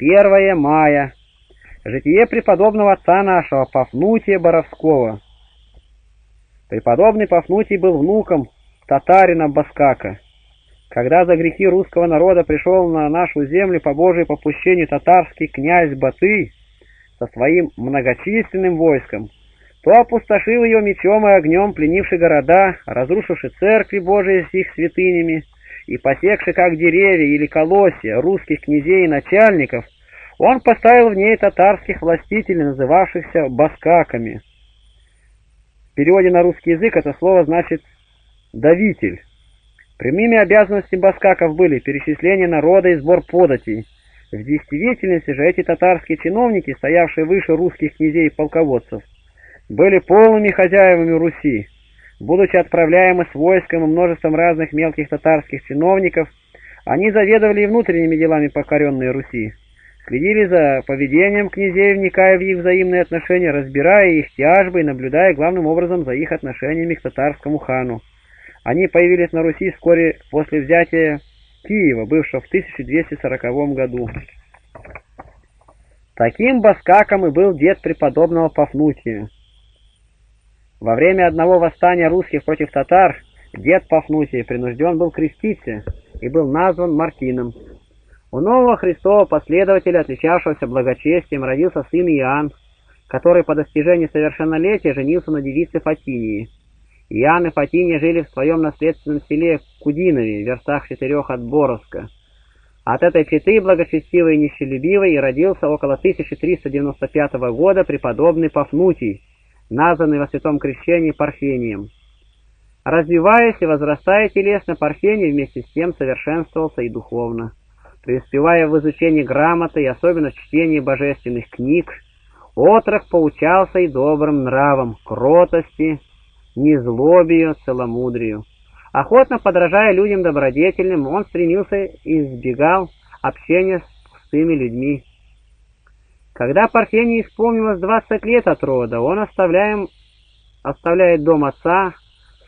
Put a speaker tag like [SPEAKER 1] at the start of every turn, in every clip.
[SPEAKER 1] 1 мая. Житие преподобного отца нашего Пафнутия Боровского. Преподобный Пафнутий был внуком татарина Баскака. Когда за грехи русского народа пришел на нашу землю по Божьей попущению татарский князь Батый со своим многочисленным войском, то опустошил ее мечом и огнем, пленивший города, разрушивший церкви Божии с их святынями и посекший как деревья или колосья русских князей и начальников, он поставил в ней татарских властителей, называвшихся баскаками. В переводе на русский язык это слово значит «давитель». Прямыми обязанностями баскаков были перечисление народа и сбор податей. В действительности же эти татарские чиновники, стоявшие выше русских князей и полководцев, были полными хозяевами Руси. Будучи отправляемы с войском и множеством разных мелких татарских чиновников, они заведовали и внутренними делами покоренной Руси, следили за поведением князей, вникая в их взаимные отношения, разбирая их тяжбы и наблюдая главным образом за их отношениями к татарскому хану. Они появились на Руси вскоре после взятия Киева, бывшего в 1240 году. Таким баскаком и был дед преподобного Пафнутия. Во время одного восстания русских против татар дед Пафнутия принужден был креститься и был назван Мартином. У нового Христова последователя, отличавшегося благочестием, родился сын Иоанн, который по достижении совершеннолетия женился на девице Фатинии. Иоанн и Фатиния жили в своем наследственном селе Кудинове, в верстах четырех от Боровска. От этой четы, благочестивой и нищелюбивой, и родился около 1395 года преподобный Пафнутий, названный во святом крещении Парфением. Развиваясь и возрастая телесно, Парфений вместе с тем совершенствовался и духовно. Преуспевая в изучении грамоты и особенно в чтении божественных книг, отрок поучался и добрым нравом, кротости, незлобию, целомудрию. Охотно подражая людям добродетельным, он стремился и избегал общения с пустыми людьми. Когда Парфении исполнилось двадцать лет от рода, он оставляем, оставляет дом отца,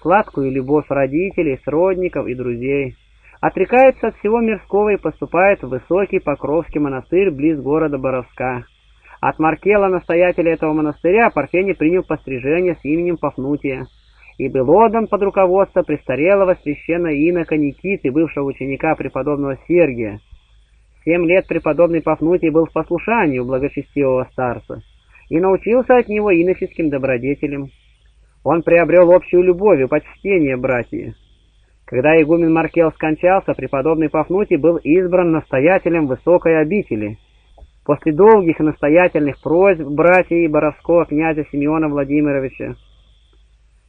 [SPEAKER 1] сладкую любовь родителей, сродников и друзей, отрекается от всего мирского и поступает в высокий Покровский монастырь близ города Боровска. От Маркела, настоятеля этого монастыря, Парфений принял пострижение с именем Пафнутия и был отдан под руководство престарелого священного инока Никиты, бывшего ученика преподобного Сергия. Семь лет преподобный Пафнутий был в послушании у благочестивого старца и научился от него иноческим добродетелям. Он приобрел общую любовь и почтение братьев. Когда игумен Маркел скончался, преподобный Пафнутий был избран настоятелем высокой обители. После долгих и настоятельных просьб братьев Боровского князя Симеона Владимировича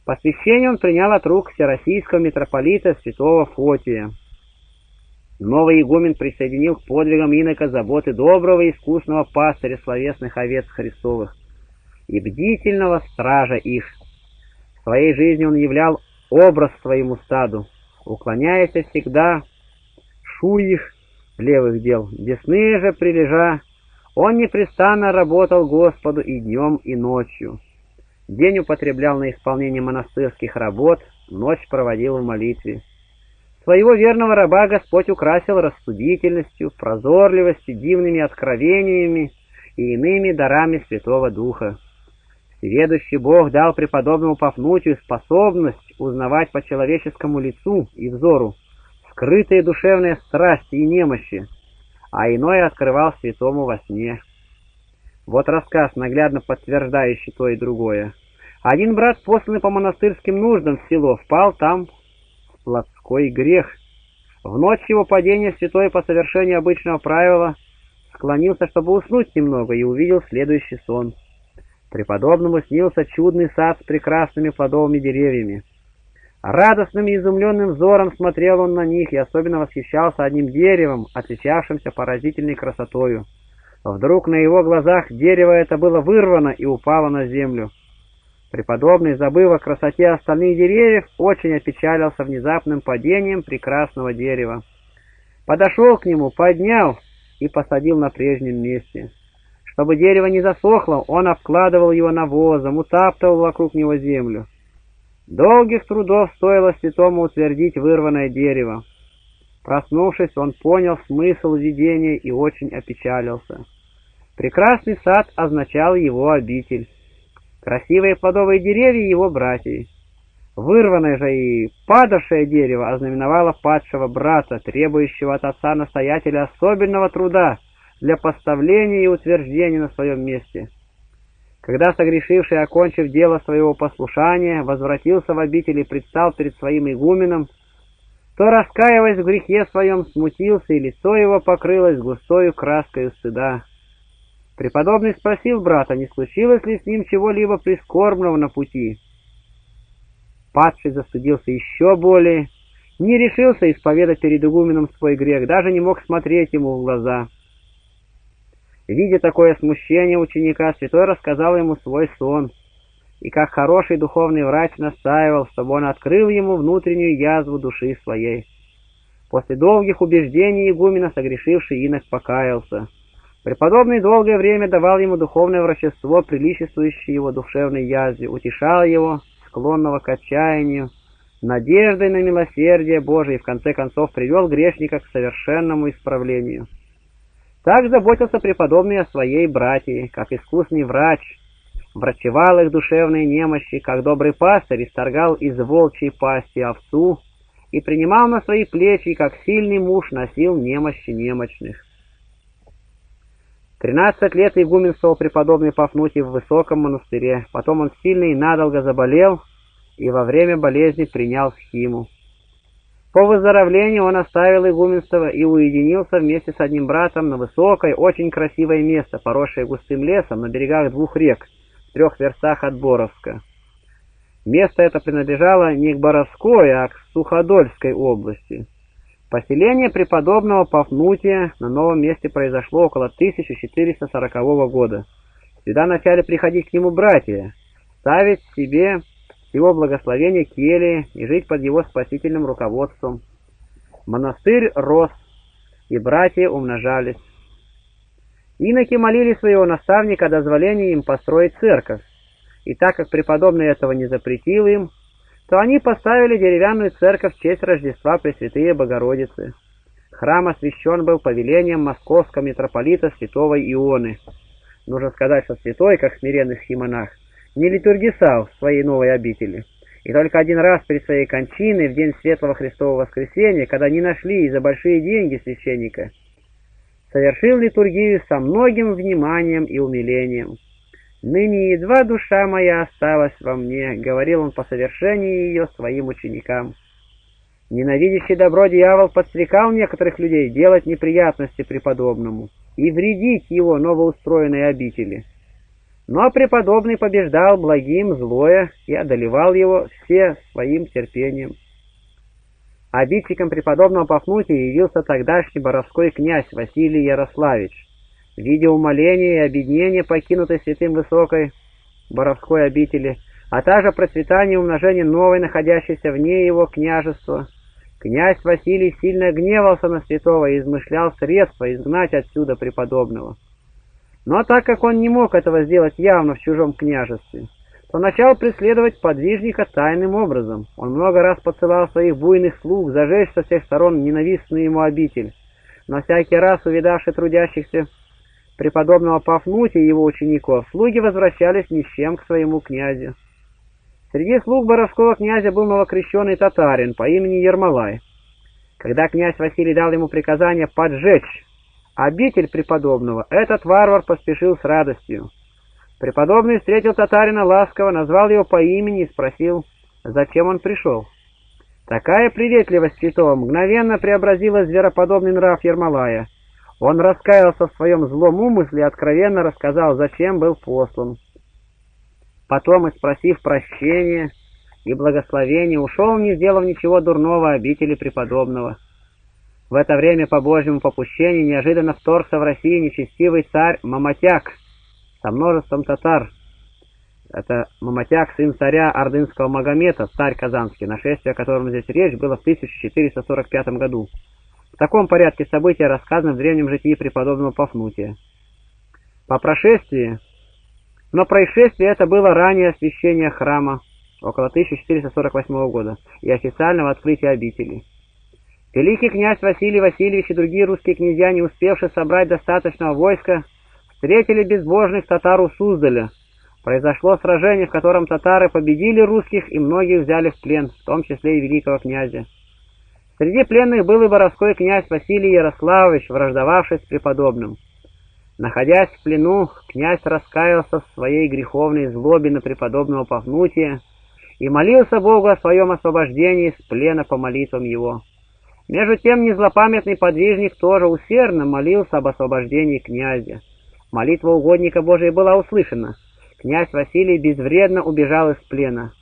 [SPEAKER 1] Посвящение он принял от рук всероссийского митрополита святого Фотия. Новый игумен присоединил к подвигам инока заботы доброго и искусного пастыря словесных овец Христовых и бдительного стража их. В своей жизни он являл образ своему стаду, уклоняясь всегда шу их левых дел, десны же прилежа, он непрестанно работал Господу и днем, и ночью. День употреблял на исполнение монастырских работ, ночь проводил в молитве. Своего верного раба Господь украсил рассудительностью, прозорливостью, дивными откровениями и иными дарами Святого Духа. Всеведущий Бог дал преподобному Пафнутию способность узнавать по человеческому лицу и взору скрытые душевные страсти и немощи, а иное открывал святому во сне. Вот рассказ, наглядно подтверждающий то и другое. Один брат, посланный по монастырским нуждам в село, впал там плотской грех. В ночь его падения святой по совершению обычного правила склонился, чтобы уснуть немного, и увидел следующий сон. Преподобному снился чудный сад с прекрасными плодовыми деревьями. Радостным и изумленным взором смотрел он на них и особенно восхищался одним деревом, отличавшимся поразительной красотою. Вдруг на его глазах дерево это было вырвано и упало на землю. Преподобный, забыв о красоте остальных деревьев, очень опечалился внезапным падением прекрасного дерева. Подошел к нему, поднял и посадил на прежнем месте. Чтобы дерево не засохло, он обкладывал его навозом, утаптывал вокруг него землю. Долгих трудов стоило святому утвердить вырванное дерево. Проснувшись, он понял смысл видения и очень опечалился. Прекрасный сад означал его обитель. Красивые плодовые деревья его братья. Вырванное же и падавшее дерево ознаменовало падшего брата, требующего от отца-настоятеля особенного труда для поставления и утверждения на своем месте. Когда согрешивший, окончив дело своего послушания, возвратился в обитель и предстал перед своим игуменом, то, раскаиваясь в грехе своем, смутился, и лицо его покрылось густою краской стыда. Преподобный спросил брата, не случилось ли с ним чего-либо прискорбного на пути. Падший застудился еще более, не решился исповедать перед игуменом свой грех, даже не мог смотреть ему в глаза. Видя такое смущение ученика, святой рассказал ему свой сон, и как хороший духовный врач настаивал, чтобы он открыл ему внутреннюю язву души своей. После долгих убеждений игумена согрешивший инок покаялся. Преподобный долгое время давал ему духовное врачество, приличествующее его душевной язве, утешал его, склонного к отчаянию, надеждой на милосердие Божие и в конце концов привел грешника к совершенному исправлению. Так заботился преподобный о своей братье, как искусный врач, врачевал их душевные немощи, как добрый пастырь исторгал из волчьей пасти овцу и принимал на свои плечи, как сильный муж носил немощи немощных. Тринадцать лет игуменствовал преподобный Пафнутий в высоком монастыре, потом он сильно и надолго заболел, и во время болезни принял схиму. По выздоровлению он оставил игуменство и уединился вместе с одним братом на высокое, очень красивое место, поросшее густым лесом на берегах двух рек, в трех верстах от Боровска. Место это принадлежало не к Боровской, а к Суходольской области. Поселение преподобного Пафнутия на новом месте произошло около 1440 года. Сюда начали приходить к нему братья, ставить себе его благословение кельи и жить под его спасительным руководством. Монастырь рос, и братья умножались. Иноки молили своего наставника о дозволении им построить церковь, и так как преподобный этого не запретил им, то они поставили деревянную церковь в честь Рождества Пресвятые Богородицы. Храм освящен был повелением московского митрополита святого Ионы. Нужно сказать, что святой, как смиренный схимонах, не литургисал в своей новой обители. И только один раз перед своей кончиной, в день Светлого Христового Воскресения, когда не нашли за большие деньги священника, совершил литургию со многим вниманием и умилением. «Ныне едва душа моя осталась во мне», — говорил он по совершении ее своим ученикам. Ненавидящий добро дьявол подстрекал некоторых людей делать неприятности преподобному и вредить его новоустроенной обители. Но преподобный побеждал благим злое и одолевал его все своим терпением. Обидчиком преподобного Пафнутия явился тогдашний боровской князь Василий Ярославич, видя умоления и объединения покинутой святым высокой Боровской обители, а также процветание и умножение новой, находящейся вне его княжества, князь Василий сильно гневался на святого и измышлял средства изгнать отсюда преподобного. Но так как он не мог этого сделать явно в чужом княжестве, то начал преследовать подвижника тайным образом. Он много раз посылал своих буйных слуг зажечь со всех сторон ненавистную ему обитель, но всякий раз, увидавший трудящихся преподобного Пафнутия и его учеников, слуги возвращались ни с чем к своему князю. Среди слуг боровского князя был новокрещенный татарин по имени Ермолай. Когда князь Василий дал ему приказание поджечь обитель преподобного, этот варвар поспешил с радостью. Преподобный встретил татарина ласково, назвал его по имени и спросил, зачем он пришел. Такая приветливость святого мгновенно преобразила звероподобный нрав Ермолая. Он раскаялся в своем злом умысле и откровенно рассказал, зачем был послан. Потом, спросив прощения и благословения, ушел, не сделав ничего дурного обители преподобного. В это время по Божьему попущению неожиданно вторгся в России нечестивый царь Маматяк со множеством татар. Это Маматяк, сын царя ордынского Магомета, царь Казанский, нашествие о котором здесь речь было в 1445 году. В таком порядке события рассказаны в древнем житии преподобного Пафнутия. По прошествии, но происшествие это было ранее освящение храма, около 1448 года, и официального открытия обители. Великий князь Василий Васильевич и другие русские князья, не успевшие собрать достаточного войска, встретили безбожных татар у Суздаля. Произошло сражение, в котором татары победили русских и многих взяли в плен, в том числе и великого князя. Среди пленных был и боровской князь Василий Ярославович, враждовавший с преподобным. Находясь в плену, князь раскаялся в своей греховной злобе на преподобного Пафнутия и молился Богу о своем освобождении с плена по молитвам его. Между тем незлопамятный подвижник тоже усердно молился об освобождении князя. Молитва угодника Божия была услышана. Князь Василий безвредно убежал из плена.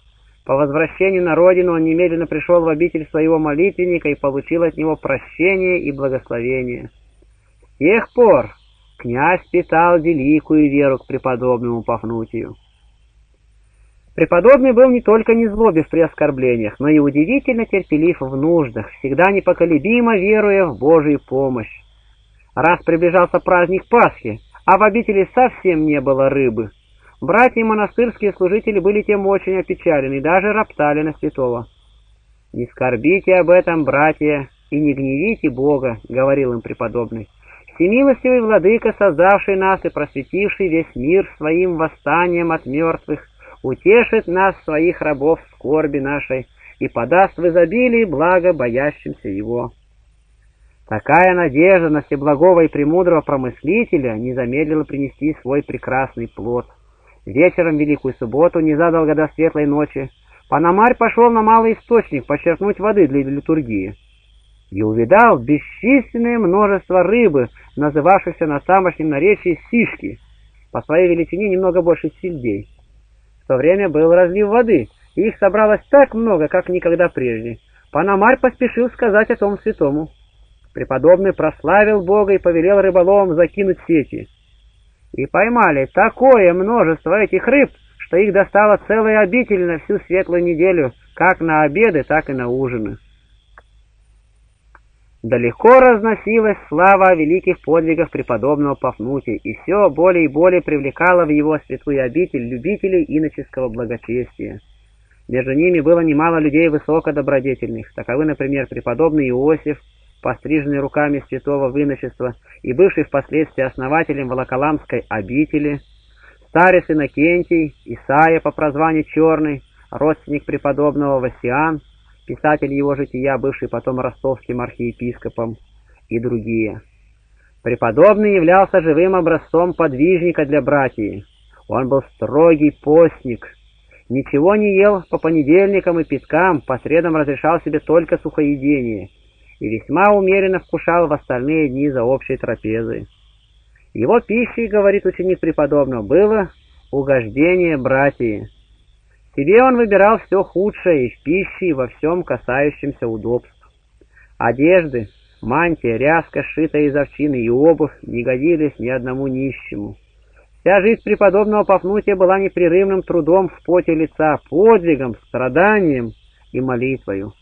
[SPEAKER 1] По возвращению на родину он немедленно пришел в обитель своего молитвенника и получил от него прощение и благословение. С тех пор князь питал великую веру к преподобному Пафнутию. Преподобный был не только незлобив при оскорблениях, но и удивительно терпелив в нуждах, всегда непоколебимо веруя в Божию помощь. Раз приближался праздник Пасхи, а в обители совсем не было рыбы. Братья и монастырские служители были тем очень опечалены и даже роптали на святого. «Не скорбите об этом, братья, и не гневите Бога», — говорил им преподобный. «Всемилостивый владыка, создавший нас и просветивший весь мир своим восстанием от мертвых, утешит нас, своих рабов, скорби нашей, и подаст в изобилии благо боящимся его». Такая надежда на всеблагого и премудрого промыслителя не замедлила принести свой прекрасный плод. Вечером Великую Субботу, незадолго до светлой ночи, Панамарь пошел на малый источник почерпнуть воды для литургии и увидал бесчисленное множество рыбы, называвшихся на тамошнем наречии сишки, по своей величине немного больше сельдей. В то время был разлив воды, и их собралось так много, как никогда прежде. Панамарь поспешил сказать о том святому. Преподобный прославил Бога и повелел рыболовам закинуть сети. И поймали такое множество этих рыб, что их достало целая обитель на всю светлую неделю, как на обеды, так и на ужины. Далеко разносилась слава о великих подвигах преподобного Пафнутия, и все более и более привлекало в его святую обитель любителей иноческого благочестия. Между ними было немало людей высокодобродетельных, таковы, например, преподобный Иосиф, постриженный руками святого выночества и бывший впоследствии основателем Волоколамской обители, старец Иннокентий, Исаия по прозванию Черный, родственник преподобного Васиан, писатель его жития, бывший потом ростовским архиепископом, и другие. Преподобный являлся живым образцом подвижника для братьев. Он был строгий постник, ничего не ел по понедельникам и пяткам, по средам разрешал себе только сухоедение – и весьма умеренно вкушал в остальные дни за общей трапезой. Его пищей, говорит ученик преподобного, было угождение братьев. Себе он выбирал все худшее и в пище, и во всем касающемся удобств. Одежды, мантия, ряска, сшитая из овчины и обувь не годились ни одному нищему. Вся жизнь преподобного Пафнутия была непрерывным трудом в поте лица, подвигом, страданием и молитвою.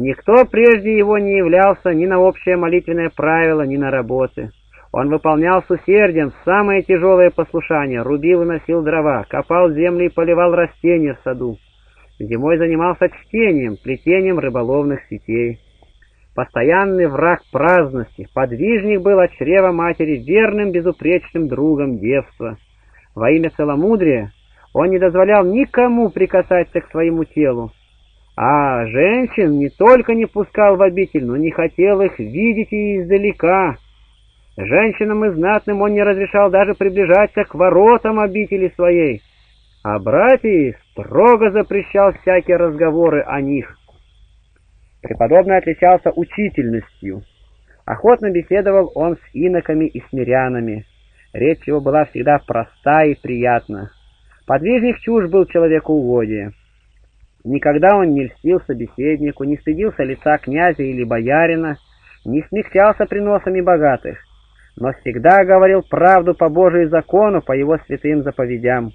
[SPEAKER 1] Никто прежде его не являлся ни на общее молитвенное правило, ни на работы. Он выполнял с усердием самые тяжелые послушания, рубил и носил дрова, копал землю и поливал растения в саду. Зимой занимался чтением, плетением рыболовных сетей. Постоянный враг праздности, подвижник был от чрева матери верным безупречным другом девства. Во имя целомудрия он не дозволял никому прикасаться к своему телу, а женщин не только не пускал в обитель, но не хотел их видеть и издалека. Женщинам и знатным он не разрешал даже приближаться к воротам обители своей, а братьев строго запрещал всякие разговоры о них. Преподобный отличался учительностью. Охотно беседовал он с иноками и смирянами. Речь его была всегда проста и приятна. Подвижник чушь был человеку угодия. Никогда он не льстил собеседнику, не стыдился лица князя или боярина, не смягчался приносами богатых, но всегда говорил правду по Божию закону, по его святым заповедям.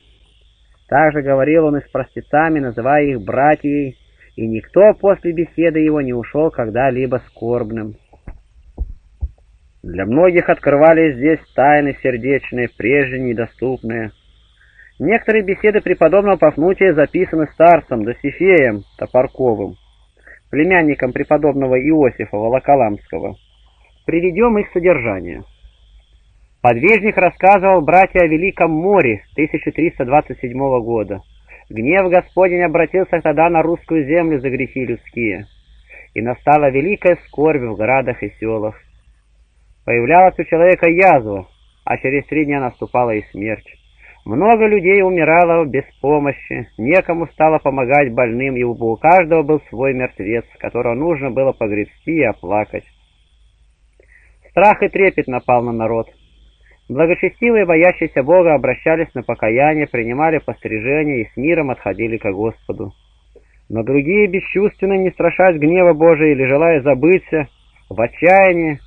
[SPEAKER 1] Также говорил он и с простецами, называя их братьей, и никто после беседы его не ушел когда-либо скорбным. Для многих открывались здесь тайны сердечные, прежде недоступные, Некоторые беседы преподобного Пафнутия записаны старцем Досифеем Топорковым. племянником преподобного Иосифа Волоколамского. Приведем их содержание. Подвижник рассказывал братья о Великом море 1327 года. Гнев Господень обратился тогда на русскую землю за грехи людские, и настала великая скорбь в городах и селах. Появлялась у человека язва, а через три дня наступала и смерть. Много людей умирало без помощи, некому стало помогать больным, и у каждого был свой мертвец, которого нужно было погребсти и оплакать. Страх и трепет напал на народ. Благочестивые, боящиеся Бога, обращались на покаяние, принимали пострижение и с миром отходили ко Господу. Но другие, бесчувственные, не страшась гнева Божия или желая забыться, в отчаянии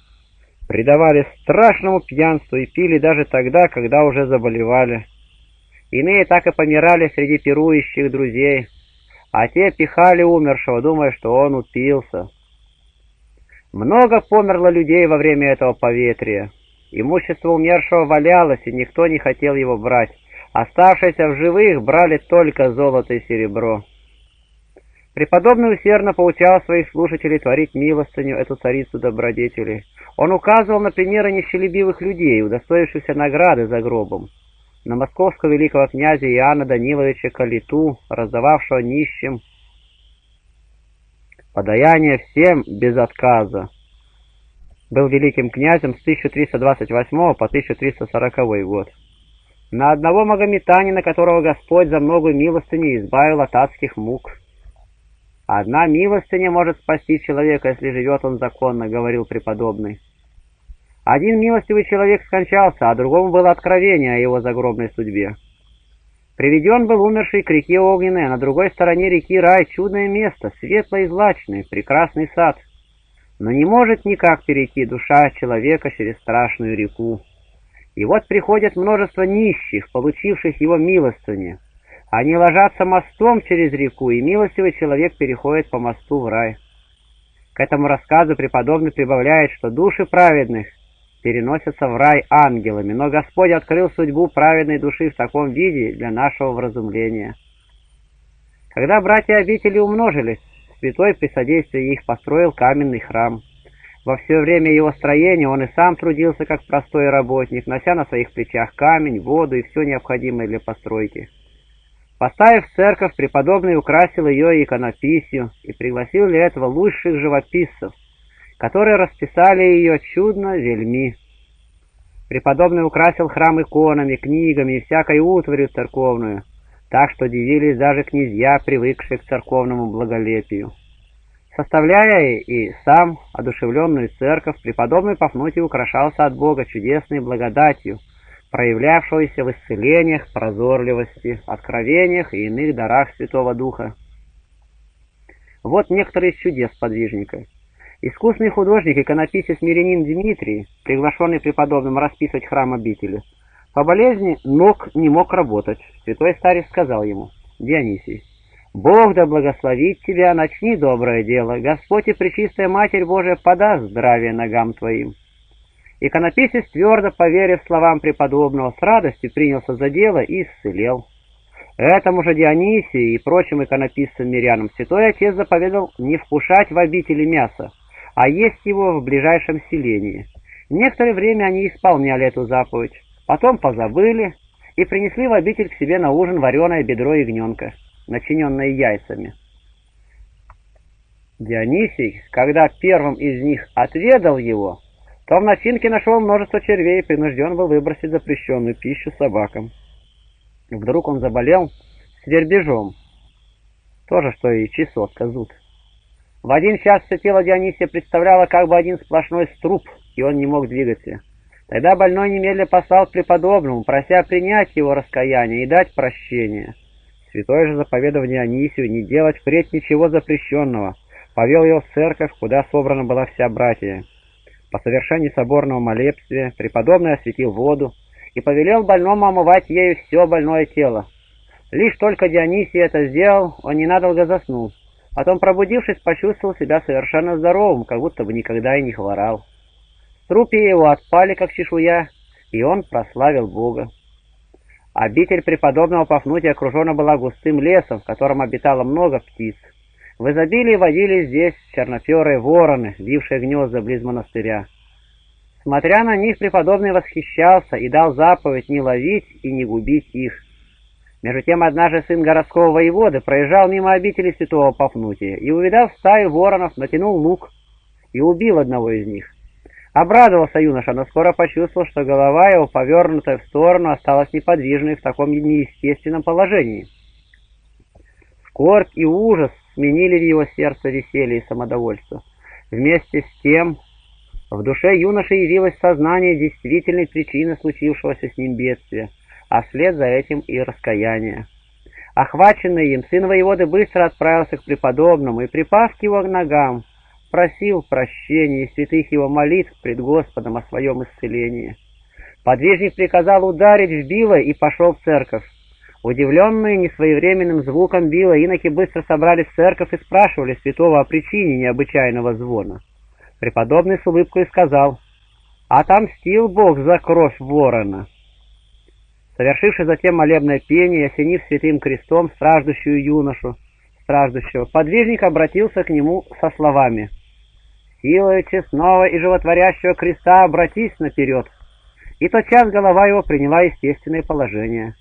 [SPEAKER 1] предавались страшному пьянству и пили даже тогда, когда уже заболевали. Иные так и помирали среди пирующих друзей, а те пихали умершего, думая, что он упился. Много померло людей во время этого поветрия. Имущество умершего валялось, и никто не хотел его брать. Оставшиеся в живых брали только золото и серебро. Преподобный усердно поучал своих слушателей творить милостыню эту царицу добродетели. Он указывал на примеры нищелюбивых людей, удостоившихся награды за гробом. На московского великого князя Иоанна Даниловича Калиту, раздававшего нищим подаяние всем без отказа, был великим князем с 1328 по 1340 год. На одного магометанина, которого Господь за многую милостыню избавил от адских мук. «Одна милостыня может спасти человека, если живет он законно», — говорил преподобный. Один милостивый человек скончался, а другому было откровение о его загробной судьбе. Приведен был умерший к реке Огненной, а на другой стороне реки рай, чудное место, светлое и злачное, прекрасный сад. Но не может никак перейти душа человека через страшную реку. И вот приходит множество нищих, получивших его милостыню. Они ложатся мостом через реку, и милостивый человек переходит по мосту в рай. К этому рассказу преподобный прибавляет, что души праведных переносятся в рай ангелами, но Господь открыл судьбу праведной души в таком виде для нашего вразумления. Когда братья обители умножились, святой при содействии их построил каменный храм. Во все время его строения он и сам трудился как простой работник, нося на своих плечах камень, воду и все необходимое для постройки. Поставив церковь, преподобный украсил ее иконописью и пригласил для этого лучших живописцев, которые расписали ее чудно вельми. Преподобный украсил храм иконами, книгами и всякой утварью церковную, так что дивились даже князья, привыкшие к церковному благолепию. Составляя и сам одушевленную церковь, преподобный Пафнутий украшался от Бога чудесной благодатью, проявлявшуюся в исцелениях, прозорливости, откровениях и иных дарах Святого Духа. Вот некоторые из чудес подвижника. Искусный художник, иконописец Мирянин Дмитрий, приглашенный преподобным расписывать храм обители, по болезни ног не мог работать. Святой старец сказал ему, «Дионисий, Бог да благословит тебя, начни доброе дело, Господь и Пречистая Матерь Божия подаст здравие ногам твоим». Иконописец, твердо поверив словам преподобного, с радостью принялся за дело и исцелел. Этому же Дионисию и прочим иконописцам-мирянам святой отец заповедал не вкушать в обители мяса, а есть его в ближайшем селении. Некоторое время они исполняли эту заповедь, потом позабыли и принесли в обитель к себе на ужин вареное бедро ягненка, начиненное яйцами. Дионисий, когда первым из них отведал его, то в начинке нашел множество червей и принужден был выбросить запрещенную пищу собакам. Вдруг он заболел свербежом, тоже что и чесотка, зуд. В один час все тело Дионисия представляло как бы один сплошной струп, и он не мог двигаться. Тогда больной немедленно послал к преподобному, прося принять его раскаяние и дать прощение. Святой же, заповедав Дионисию не делать впредь ничего запрещенного, повел его в церковь, куда собрана была вся братья. По совершении соборного молебствия преподобный осветил воду и повелел больному омывать ею все больное тело. Лишь только Дионисий это сделал, он ненадолго заснул. Потом, пробудившись, почувствовал себя совершенно здоровым, как будто бы никогда и не хворал. Трупи его отпали, как чешуя, и он прославил Бога. Обитель преподобного Пафнутия окружена была густым лесом, в котором обитало много птиц. В изобилии водились здесь черноперые вороны, бившие гнезда близ монастыря. Смотря на них, преподобный восхищался и дал заповедь не ловить и не губить их. Между тем, однажды сын городского воеводы проезжал мимо обители святого Пафнутия и, увидав стаю воронов, натянул лук и убил одного из них. Обрадовался юноша, но скоро почувствовал, что голова его, повернутая в сторону, осталась неподвижной в таком неестественном положении. Скорбь и ужас сменили в его сердце веселье и самодовольство. Вместе с тем в душе юноши явилось сознание действительной причины случившегося с ним бедствия, а вслед за этим и раскаяние. Охваченный им, сын воеводы быстро отправился к преподобному и, припав к его ногам, просил прощения и святых его молитв пред Господом о своем исцелении. Подвижник приказал ударить в било и пошел в церковь. Удивленные несвоевременным звуком била, иноки быстро собрались в церковь и спрашивали святого о причине необычайного звона. Преподобный с улыбкой сказал, «Отомстил Бог за кровь ворона». Совершивший затем молебное пение осенив святым крестом страждущую юношу, страждущего, подвижник обратился к нему со словами, «Силою честного и животворящего креста обратись наперед». И тотчас голова его приняла естественное положение.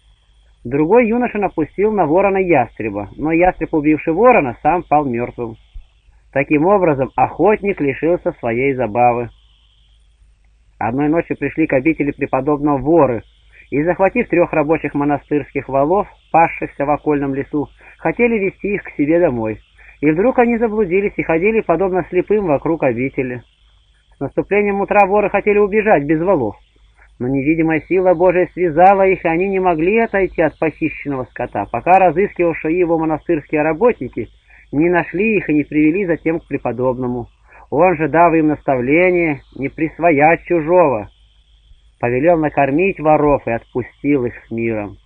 [SPEAKER 1] Другой юноша напустил на ворона ястреба, но ястреб, убивший ворона, сам пал мертвым. Таким образом, охотник лишился своей забавы. Одной ночью пришли к обители преподобного воры, и, захватив трех рабочих монастырских валов, пасшихся в окольном лесу, хотели вести их к себе домой. И вдруг они заблудились и ходили, подобно слепым, вокруг обители. С наступлением утра воры хотели убежать без валов но невидимая сила Божия связала их, и они не могли отойти от похищенного скота, пока разыскивавшие его монастырские работники не нашли их и не привели затем к преподобному. Он же, дав им наставление, не присвоять чужого, повелел накормить воров и отпустил их с миром.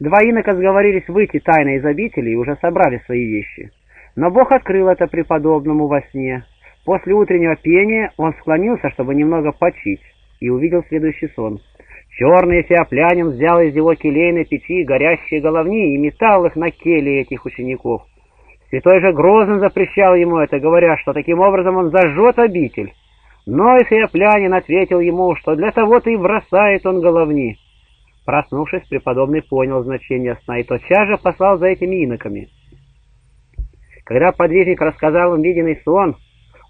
[SPEAKER 1] Два инока сговорились выйти тайно из обители и уже собрали свои вещи. Но Бог открыл это преподобному во сне. После утреннего пения он склонился, чтобы немного почить и увидел следующий сон. Черный феоплянин взял из его келейной печи горящие головни и метал их на келье этих учеников. Святой же грозно запрещал ему это, говоря, что таким образом он зажжет обитель. Но и феоплянин ответил ему, что для того-то и бросает он головни. Проснувшись, преподобный понял значение сна и тотчас же послал за этими иноками. Когда подвижник рассказал им виденный сон,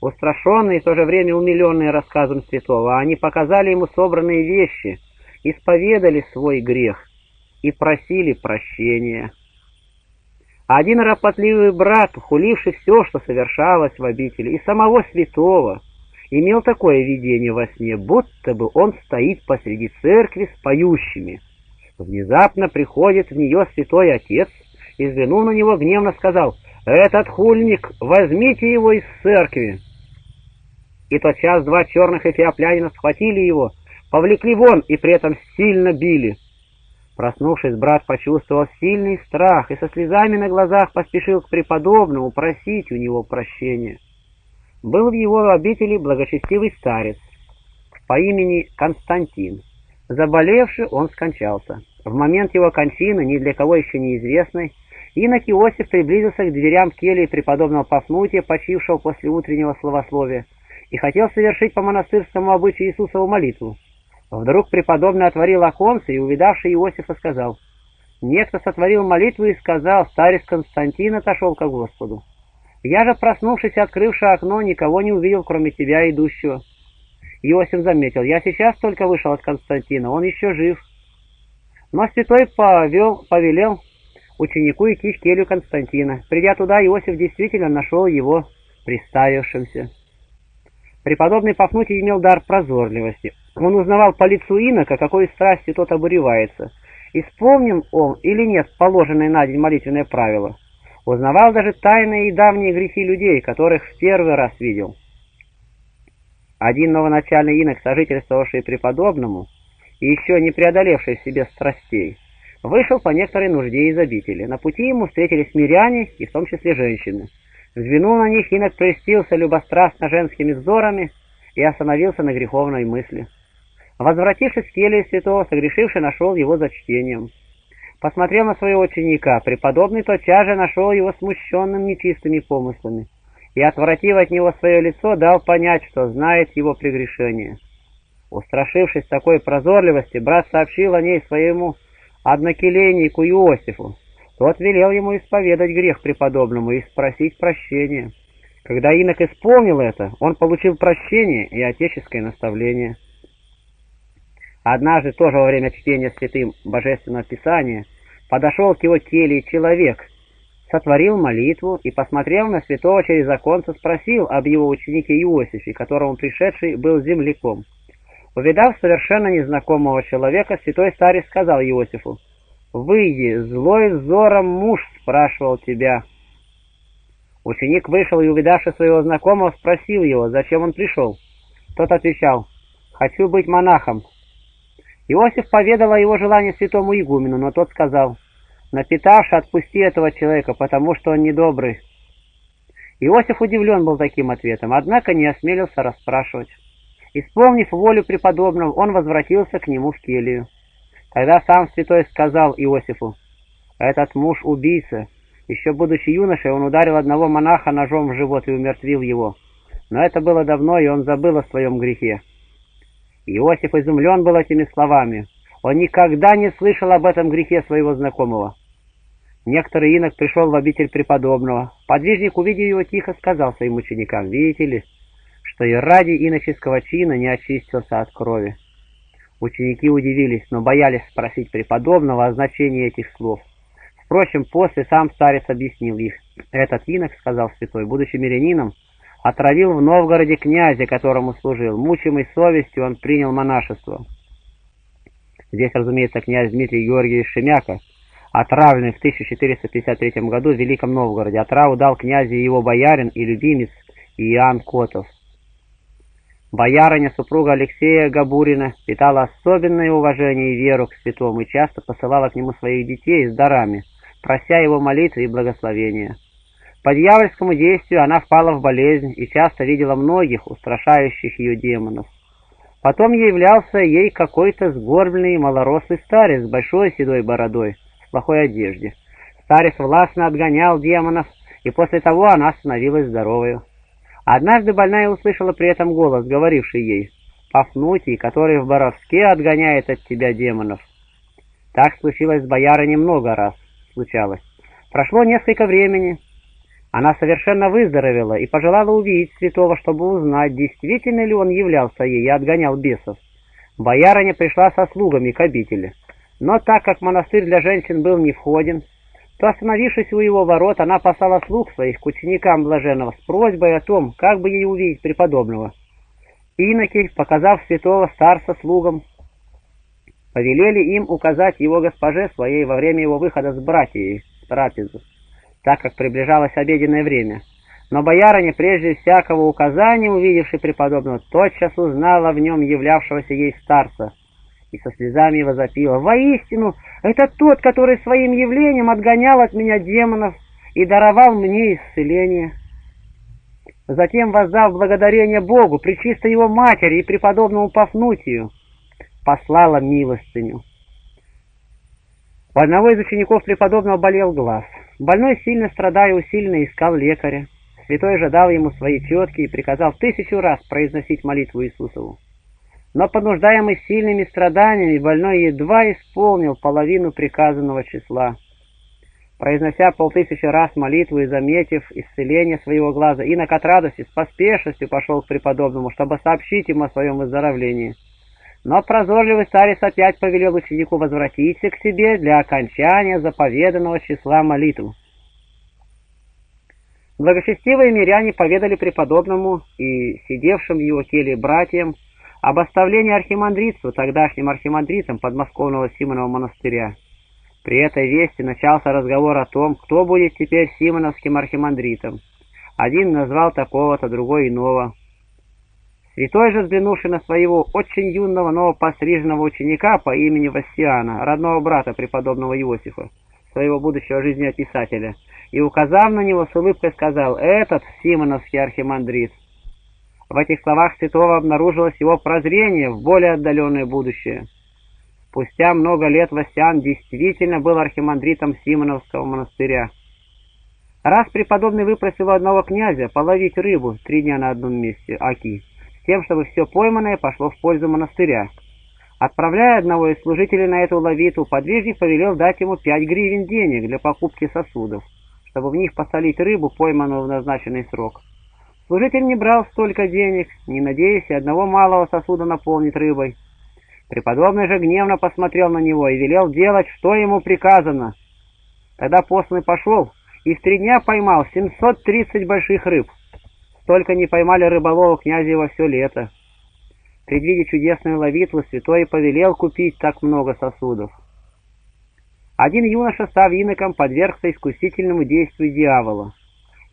[SPEAKER 1] Устрашенные и в то же время умиленные рассказом святого, они показали ему собранные вещи, исповедали свой грех и просили прощения. Один ропотливый брат, хуливший все, что совершалось в обители, и самого святого, имел такое видение во сне, будто бы он стоит посреди церкви с поющими. Внезапно приходит в нее святой отец и, взглянув на него, гневно сказал, «Этот хульник, возьмите его из церкви!» и тотчас два черных эфиоплянина схватили его, повлекли вон и при этом сильно били. Проснувшись, брат почувствовал сильный страх и со слезами на глазах поспешил к преподобному просить у него прощения. Был в его обители благочестивый старец по имени Константин. Заболевший, он скончался. В момент его кончины, ни для кого еще неизвестной, инок Иосиф приблизился к дверям кельи преподобного Пафнутия, почившего после утреннего словословия, и хотел совершить по монастырскому обычаю Иисусову молитву. Вдруг преподобный отворил оконце и, увидавший Иосифа, сказал, «Некто сотворил молитву и сказал, старец Константин отошел ко Господу. Я же, проснувшись и открывший окно, никого не увидел, кроме тебя, идущего». Иосиф заметил, «Я сейчас только вышел от Константина, он еще жив». Но святой повел, повелел ученику идти в келью Константина. Придя туда, Иосиф действительно нашел его приставившимся. Преподобный Пафнутий имел дар прозорливости. Он узнавал по лицу инока, какой страсти тот обуревается. Исполнил он или нет положенное на день молитвенное правило. Узнавал даже тайные и давние грехи людей, которых в первый раз видел. Один новоначальный инок, сожительствовавший преподобному и еще не преодолевший в себе страстей, вышел по некоторой нужде из обители. На пути ему встретились миряне и в том числе женщины. Взглянул на них, инок прельстился любострастно женскими взорами и остановился на греховной мысли. Возвратившись в келью святого, согрешивший нашел его за чтением. Посмотрел на своего ученика, преподобный тотчас же нашел его смущенным нечистыми помыслами и, отвратив от него свое лицо, дал понять, что знает его прегрешение. Устрашившись такой прозорливости, брат сообщил о ней своему однокелейнику Иосифу. Тот велел ему исповедать грех преподобному и спросить прощения. Когда инок исполнил это, он получил прощение и отеческое наставление. Однажды, тоже во время чтения святым Божественного Писания, подошел к его теле человек, сотворил молитву и, посмотрев на святого через оконце, спросил об его ученике Иосифе, которому пришедший был земляком. Увидав совершенно незнакомого человека, святой старец сказал Иосифу, «Выйди, злой взором муж спрашивал тебя». Ученик вышел и, увидавши своего знакомого, спросил его, зачем он пришел. Тот отвечал, «Хочу быть монахом». Иосиф поведал о его желании святому игумену, но тот сказал, «Напитавши, отпусти этого человека, потому что он недобрый». Иосиф удивлен был таким ответом, однако не осмелился расспрашивать. Исполнив волю преподобного, он возвратился к нему в келью. Тогда сам святой сказал Иосифу, «Этот муж убийца, еще будучи юношей, он ударил одного монаха ножом в живот и умертвил его. Но это было давно, и он забыл о своем грехе. Иосиф изумлен был этими словами. Он никогда не слышал об этом грехе своего знакомого. Некоторый инок пришел в обитель преподобного. Подвижник, увидев его, тихо сказал своим ученикам, «Видите ли, что и ради иноческого чина не очистился от крови». Ученики удивились, но боялись спросить преподобного о значении этих слов. Впрочем, после сам старец объяснил их. Этот инок, сказал святой, будучи мирянином, отравил в Новгороде князя, которому служил. Мучимый совестью он принял монашество. Здесь, разумеется, князь Дмитрий Георгиевич Шемяка, отравленный в 1453 году в Великом Новгороде. Отраву дал князю его боярин и любимец Иоанн Котов. Боярыня, супруга Алексея Габурина, питала особенное уважение и веру к святому и часто посылала к нему своих детей с дарами – прося его молитвы и благословения. По дьявольскому действию она впала в болезнь и часто видела многих устрашающих ее демонов. Потом являлся ей какой-то сгорбленный малорослый старец с большой седой бородой, плохой одежде. Старец властно отгонял демонов, и после того она становилась здоровой. Однажды больная услышала при этом голос, говоривший ей, «Пафнутий, который в Боровске отгоняет от тебя демонов». Так случилось с боярой много раз случалось. Прошло несколько времени. Она совершенно выздоровела и пожелала увидеть святого, чтобы узнать, действительно ли он являлся ей и отгонял бесов. Боярыня пришла со слугами к обители. Но так как монастырь для женщин был не входен, то, остановившись у его ворот, она послала слуг своих к ученикам блаженного с просьбой о том, как бы ей увидеть преподобного. Иноки, показав святого старца слугам, повелели им указать его госпоже своей во время его выхода с братьей в трапезу, так как приближалось обеденное время. Но боярыня, прежде всякого указания, увидевший преподобного, тотчас узнала в нем являвшегося ей старца, и со слезами возопила, «Воистину, это тот, который своим явлением отгонял от меня демонов и даровал мне исцеление». Затем, воздав благодарение Богу, причисто его матери и преподобному Пафнутию, послала милостыню. У одного из учеников преподобного болел глаз. Больной, сильно страдая, усиленно искал лекаря. Святой же дал ему свои четки и приказал тысячу раз произносить молитву Иисусову. Но, понуждаемый сильными страданиями, больной едва исполнил половину приказанного числа. Произнося полтысячи раз молитву и заметив исцеление своего глаза, инок от радости с поспешностью пошел к преподобному, чтобы сообщить ему о своем выздоровлении. Но прозорливый старец опять повелел ученику возвратиться к себе для окончания заповеданного числа молитв. Благочестивые миряне поведали преподобному и сидевшим в его теле братьям об оставлении архимандритства тогдашним архимандритом подмосковного Симонова монастыря. При этой вести начался разговор о том, кто будет теперь симоновским архимандритом. Один назвал такого-то, другой иного. Святой же, взглянувший на своего очень юного, но постриженного ученика по имени Вассиана, родного брата преподобного Иосифа, своего будущего жизнеописателя, и, указав на него, с улыбкой сказал «Этот Симоновский архимандрит». В этих словах святого обнаружилось его прозрение в более отдаленное будущее. Спустя много лет Васян действительно был архимандритом Симоновского монастыря. Раз преподобный выпросил у одного князя половить рыбу три дня на одном месте, Аки, с тем, чтобы все пойманное пошло в пользу монастыря. Отправляя одного из служителей на эту ловиту, подвижник повелел дать ему пять гривен денег для покупки сосудов, чтобы в них посолить рыбу, пойманную в назначенный срок. Служитель не брал столько денег, не надеясь и одного малого сосуда наполнить рыбой. Преподобный же гневно посмотрел на него и велел делать, что ему приказано. Тогда постный пошел и в три дня поймал 730 больших рыб. Столько не поймали рыболова во все лето. Предвидя чудесную ловитву, святой повелел купить так много сосудов. Один юноша, став иноком, подвергся искусительному действию дьявола.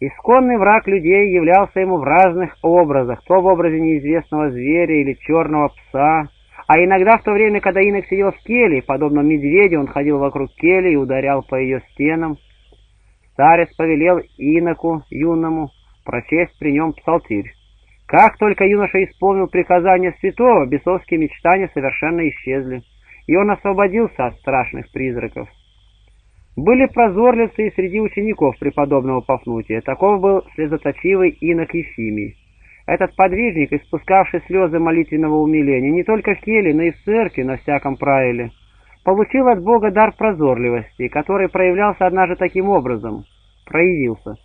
[SPEAKER 1] Исконный враг людей являлся ему в разных образах, то в образе неизвестного зверя или черного пса, а иногда в то время, когда инок сидел в келье, подобно медведю, он ходил вокруг кельи и ударял по ее стенам. Старец повелел иноку юному прочесть при нем псалтирь. Как только юноша исполнил приказание святого, бесовские мечтания совершенно исчезли, и он освободился от страшных призраков. Были прозорливцы и среди учеников преподобного Пафнутия. Таков был слезоточивый инок Ефимий. Этот подвижник, испускавший слезы молитвенного умиления, не только в келе, но и в церкви на всяком правиле, получил от Бога дар прозорливости, который проявлялся однажды таким образом. Проявился.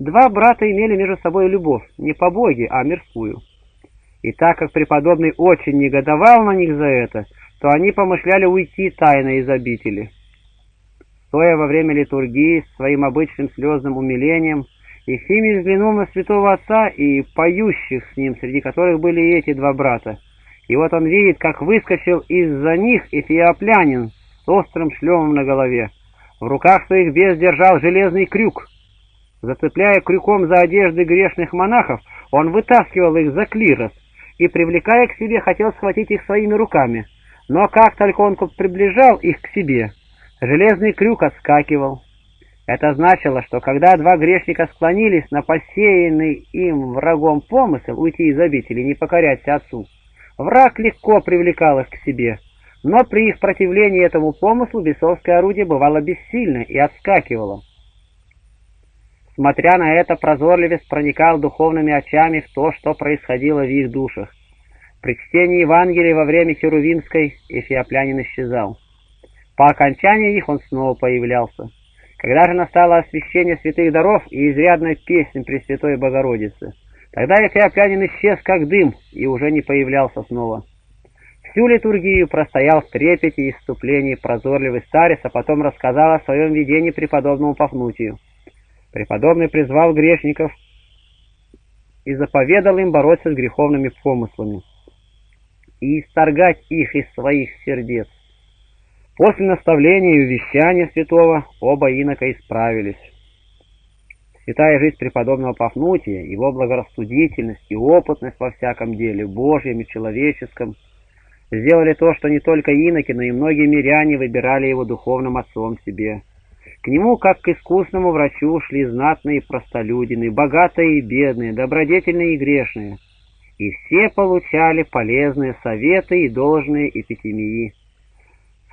[SPEAKER 1] Два брата имели между собой любовь, не по Боге, а мирскую. И так как преподобный очень негодовал на них за это, то они помышляли уйти тайно из обители. Стоя во время литургии с своим обычным слезным умилением, Ефимий взглянул на святого отца и поющих с ним, среди которых были и эти два брата. И вот он видит, как выскочил из-за них эфиоплянин с острым шлемом на голове. В руках своих без держал железный крюк — Зацепляя крюком за одежды грешных монахов, он вытаскивал их за клирос и, привлекая к себе, хотел схватить их своими руками. Но как только он приближал их к себе, железный крюк отскакивал. Это значило, что когда два грешника склонились на посеянный им врагом помысел уйти из обители и не покоряться отцу, враг легко привлекал их к себе, но при их противлении этому помыслу бесовское орудие бывало бессильно и отскакивало. Смотря на это, прозорливец проникал духовными очами в то, что происходило в их душах. При чтении Евангелия во время Херувимской эфиоплянин исчезал. По окончании их он снова появлялся. Когда же настало освящение святых даров и изрядная песня Пресвятой Богородицы, тогда эфиоплянин исчез как дым и уже не появлялся снова. Всю литургию простоял в трепете и иступлении прозорливый старец, а потом рассказал о своем видении преподобному Пафнутию. Преподобный призвал грешников и заповедал им бороться с греховными помыслами и исторгать их из своих сердец. После наставления и увещания святого оба инока исправились. Святая жизнь преподобного Пафнутия, его благорассудительность и опытность во всяком деле, Божьем и человеческом, сделали то, что не только иноки, но и многие миряне выбирали его духовным отцом себе. К нему, как к искусному врачу, шли знатные простолюдины, богатые и бедные, добродетельные и грешные. И все получали полезные советы и должные эпитемии.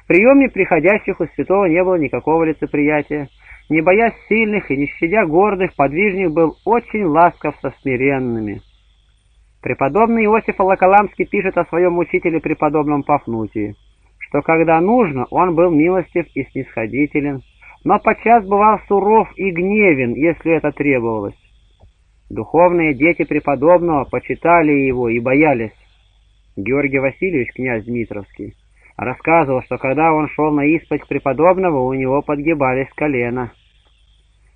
[SPEAKER 1] В приеме приходящих у святого не было никакого лицеприятия. Не боясь сильных и не щадя гордых, подвижник был очень ласков со смиренными. Преподобный Иосиф Алакаламский пишет о своем учителе преподобном Пафнутии, что когда нужно, он был милостив и снисходителен, но подчас бывал суров и гневен, если это требовалось. Духовные дети преподобного почитали его и боялись. Георгий Васильевич, князь Дмитровский, рассказывал, что когда он шел на исповедь преподобного, у него подгибались колено.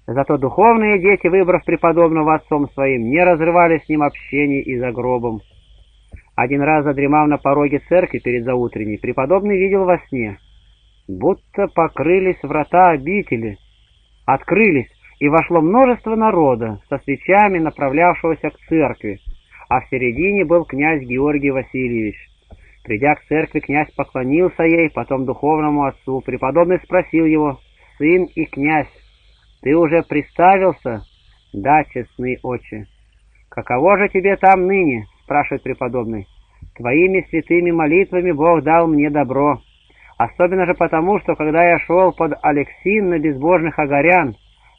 [SPEAKER 1] Зато духовные дети, выбрав преподобного отцом своим, не разрывали с ним общение и за гробом. Один раз, задремав на пороге церкви перед заутренней, преподобный видел во сне — будто покрылись врата обители, открылись, и вошло множество народа со свечами, направлявшегося к церкви, а в середине был князь Георгий Васильевич. Придя к церкви, князь поклонился ей, потом духовному отцу. Преподобный спросил его, «Сын и князь, ты уже приставился?» «Да, честный отче». «Каково же тебе там ныне?» — спрашивает преподобный. «Твоими святыми молитвами Бог дал мне добро» Особенно же потому, что когда я шел под Алексин на безбожных огорян,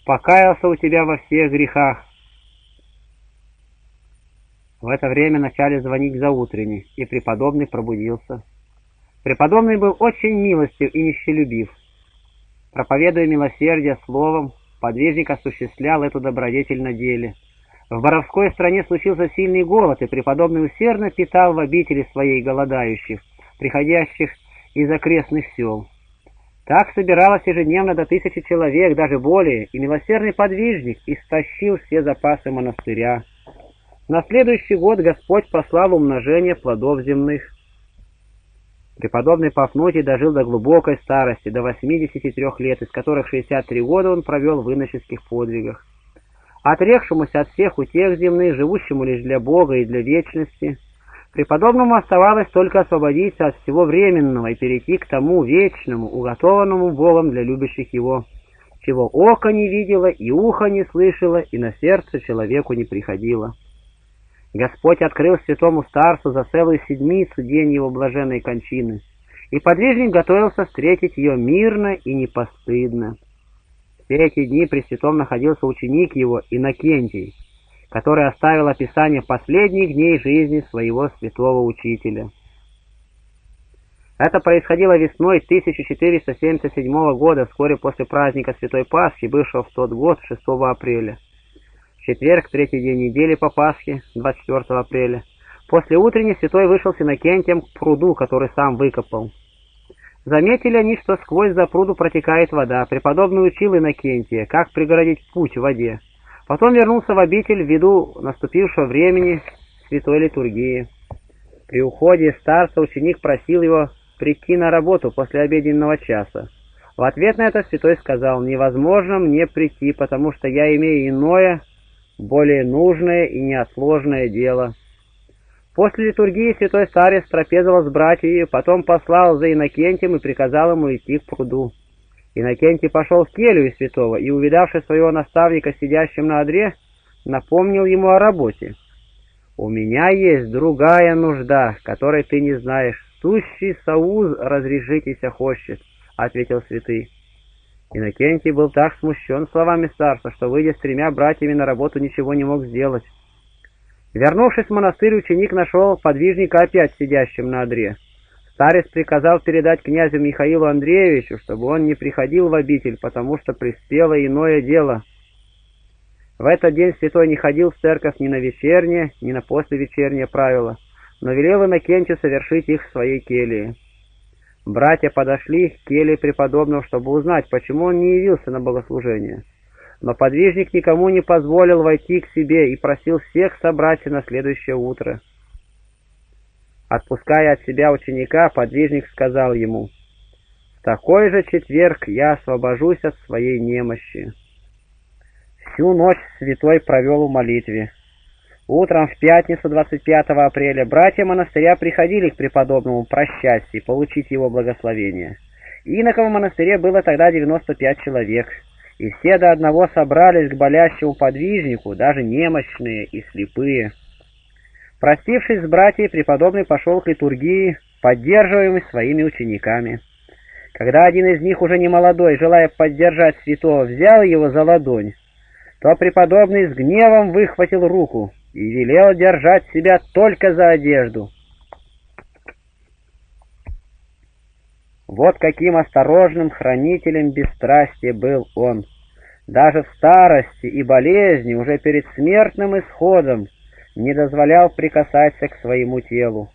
[SPEAKER 1] покаялся у тебя во всех грехах. В это время начали звонить за утренней, и преподобный пробудился. Преподобный был очень милостив и нищелюбив. Проповедуя милосердие словом, подвижник осуществлял эту добродетель на деле. В Боровской стране случился сильный голод, и преподобный усердно питал в обители своей голодающих, приходящих из окрестных сел. Так собиралось ежедневно до тысячи человек, даже более, и милосердный подвижник истощил все запасы монастыря. На следующий год Господь послал умножение плодов земных. Преподобный Пафнутий дожил до глубокой старости, до 83 лет, из которых 63 года он провел в иноческих подвигах. Отрекшемуся от всех утех земных, живущему лишь для Бога и для вечности, преподобному оставалось только освободиться от всего временного и перейти к тому вечному, уготованному Богом для любящих его, чего око не видело и ухо не слышало, и на сердце человеку не приходило. Господь открыл святому старцу за целую седмицу день его блаженной кончины, и подвижник готовился встретить ее мирно и непостыдно. Все эти дни при святом находился ученик его, Иннокентий, который оставил описание последних дней жизни своего святого учителя. Это происходило весной 1477 года, вскоре после праздника Святой Пасхи, бывшего в тот год, 6 апреля четверг, третий день недели по Пасхе, 24 апреля. После утренней святой вышел с Иннокентием к пруду, который сам выкопал. Заметили они, что сквозь запруду протекает вода. Преподобный учил Иннокентия, как пригородить путь в воде. Потом вернулся в обитель ввиду наступившего времени святой литургии. При уходе старца ученик просил его прийти на работу после обеденного часа. В ответ на это святой сказал, «Невозможно мне прийти, потому что я имею иное, более нужное и неотложное дело. После литургии святой старец трапезовал с братьями, потом послал за Иннокентием и приказал ему идти к пруду. Иннокентий пошел в келью святого и, увидавший своего наставника, сидящим на одре, напомнил ему о работе. «У меня есть другая нужда, которой ты не знаешь. Сущий соуз разрешитесь хочет», — ответил святый. Иннокентий был так смущен словами старца, что, выйдя с тремя братьями на работу, ничего не мог сделать. Вернувшись в монастырь, ученик нашел подвижника опять сидящим на одре. Старец приказал передать князю Михаилу Андреевичу, чтобы он не приходил в обитель, потому что приспело иное дело. В этот день святой не ходил в церковь ни на вечернее, ни на послевечернее правило, но велел Иннокентию совершить их в своей келье. Братья подошли к келье преподобного, чтобы узнать, почему он не явился на богослужение. Но подвижник никому не позволил войти к себе и просил всех собраться на следующее утро. Отпуская от себя ученика, подвижник сказал ему, «В такой же четверг я освобожусь от своей немощи». Всю ночь святой провел в молитве. Утром в пятницу 25 апреля братья монастыря приходили к преподобному прощать и получить его благословение. Иноков в монастыре было тогда 95 человек, и все до одного собрались к болящему подвижнику, даже немощные и слепые. Простившись с братьями, преподобный пошел к литургии, поддерживаемый своими учениками. Когда один из них, уже не молодой, желая поддержать святого, взял его за ладонь, то преподобный с гневом выхватил руку, и велел держать себя только за одежду. Вот каким осторожным хранителем бесстрастия был он. Даже в старости и болезни, уже перед смертным исходом, не дозволял прикасаться к своему телу.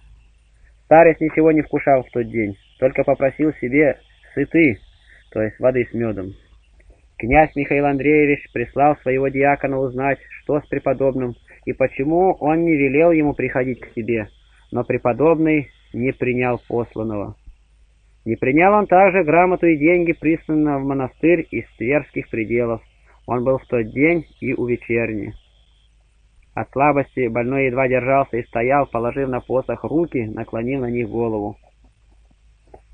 [SPEAKER 1] Старец ничего не вкушал в тот день, только попросил себе сыты, то есть воды с медом. Князь Михаил Андреевич прислал своего диакона узнать, что с преподобным, и почему он не велел ему приходить к себе, но преподобный не принял посланного. Не принял он также грамоту и деньги, присланные в монастырь из Тверских пределов. Он был в тот день и у вечерни. От слабости больной едва держался и стоял, положив на посох руки, наклонив на них голову.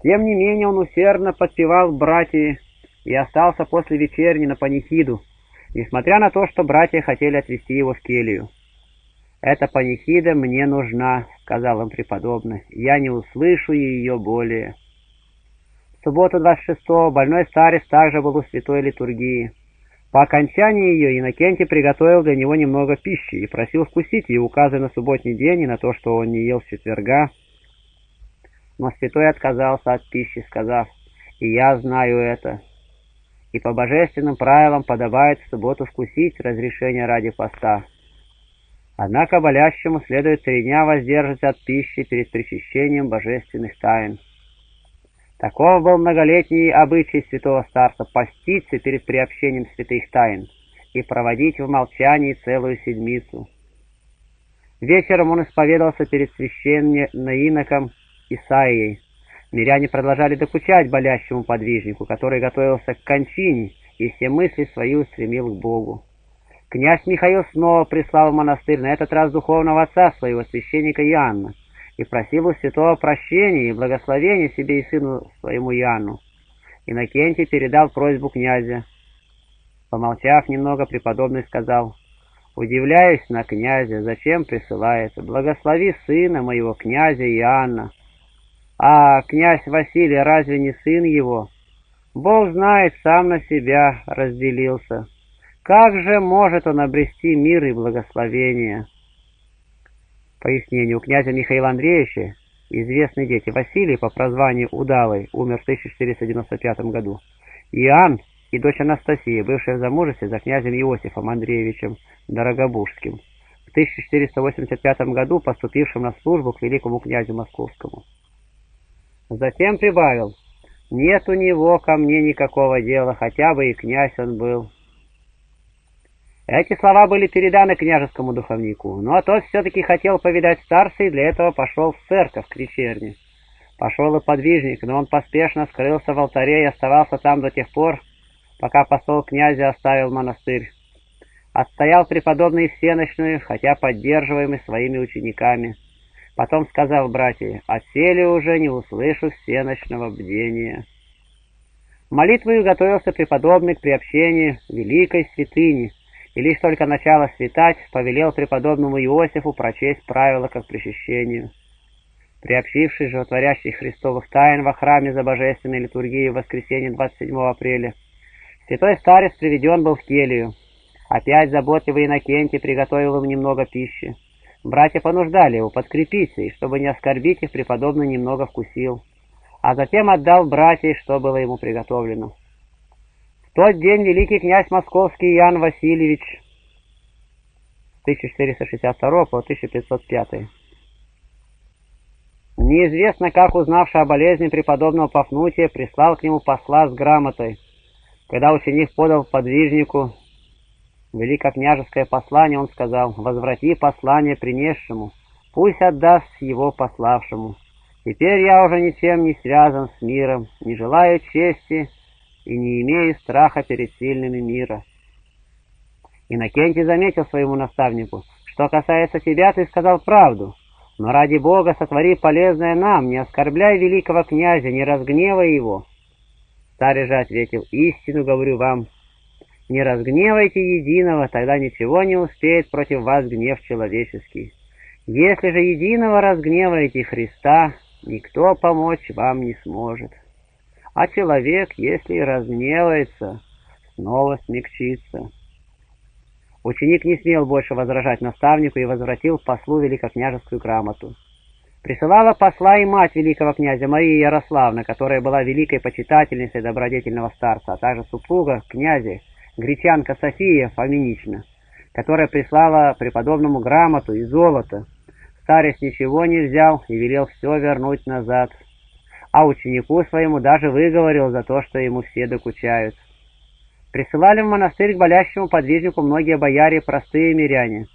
[SPEAKER 1] Тем не менее он усердно подпевал братья и остался после вечерни на панихиду, несмотря на то, что братья хотели отвезти его в келью. «Эта панихида мне нужна», — сказал им преподобный. «Я не услышу ее более». В субботу 26-го больной старец также был у святой литургии. По окончании ее Иннокентий приготовил для него немного пищи и просил вкусить ее, указывая на субботний день и на то, что он не ел с четверга. Но святой отказался от пищи, сказав, «И я знаю это, и по божественным правилам подобает в субботу вкусить разрешение ради поста. Однако болящему следует три дня воздерживаться от пищи перед причащением божественных тайн. Таков был многолетний обычай святого старца поститься перед приобщением святых тайн и проводить в молчании целую седмицу. Вечером он исповедовался перед священноиноком Исаией. Миряне продолжали докучать болящему подвижнику, который готовился к кончине и все мысли свои устремил к Богу. Князь Михаил снова прислал в монастырь, на этот раз духовного отца своего, священника Иоанна, и просил у святого прощения и благословения себе и сыну своему Иоанну. Иннокентий передал просьбу князя. Помолчав немного, преподобный сказал, «Удивляюсь на князя, зачем присылается? Благослови сына моего, князя Иоанна». «А князь Василий разве не сын его?» «Бог знает, сам на себя разделился. Как же может он обрести мир и благословение?» Пояснение. У князя Михаила Андреевича известные дети Василий по прозванию Удалый умер в 1495 году. Иоанн и дочь Анастасия, бывшая в замужестве за князем Иосифом Андреевичем Дорогобужским, в 1485 году поступившим на службу к великому князю Московскому. Затем прибавил, «Нет у него ко мне никакого дела, хотя бы и князь он был». Эти слова были переданы княжескому духовнику, но тот все-таки хотел повидать старца и для этого пошел в церковь к вечерне. Пошел и подвижник, но он поспешно скрылся в алтаре и оставался там до тех пор, пока посол князя оставил монастырь. Отстоял преподобный всеночную, хотя поддерживаемый своими учениками. Потом сказал братья, «Отсели уже, не услышу всеночного бдения». Молитвою готовился преподобный к приобщению великой святыни, и лишь только начало светать повелел преподобному Иосифу прочесть правила как причащению. Приобщившись животворящих христовых тайн во храме за божественной литургией в воскресенье 27 апреля, святой старец приведен был в келью. Опять заботливый Иннокентий приготовил им немного пищи. Братья понуждали его подкрепиться, и чтобы не оскорбить их, преподобный немного вкусил, а затем отдал братьям, что было ему приготовлено. Тот день великий князь московский Иоанн Васильевич 1462 по 1505 неизвестно как узнавший о болезни преподобного Пафнутия, прислал к нему посла с грамотой. Когда ученик подал подвижнику великокняжеское послание, он сказал, «Возврати послание принесшему, пусть отдаст его пославшему. Теперь я уже ничем не связан с миром, не желаю чести и не имею страха перед сильными мира». Иннокентий заметил своему наставнику, «Что касается тебя, ты сказал правду, но ради Бога сотвори полезное нам, не оскорбляй великого князя, не разгневай его». Старый же ответил, «Истину говорю вам, не разгневайте единого, тогда ничего не успеет против вас гнев человеческий. Если же единого разгневаете Христа, никто помочь вам не сможет. А человек, если разгневается, снова смягчится. Ученик не смел больше возражать наставнику и возвратил послу великокняжескую грамоту. Присылала посла и мать великого князя Мария Ярославна, которая была великой почитательницей добродетельного старца, а также супруга князя гречанка София Фоминична, которая прислала преподобному грамоту и золото. Старец ничего не взял и велел все вернуть назад, а ученику своему даже выговорил за то, что ему все докучают. Присылали в монастырь к болящему подвижнику многие бояре простые миряне,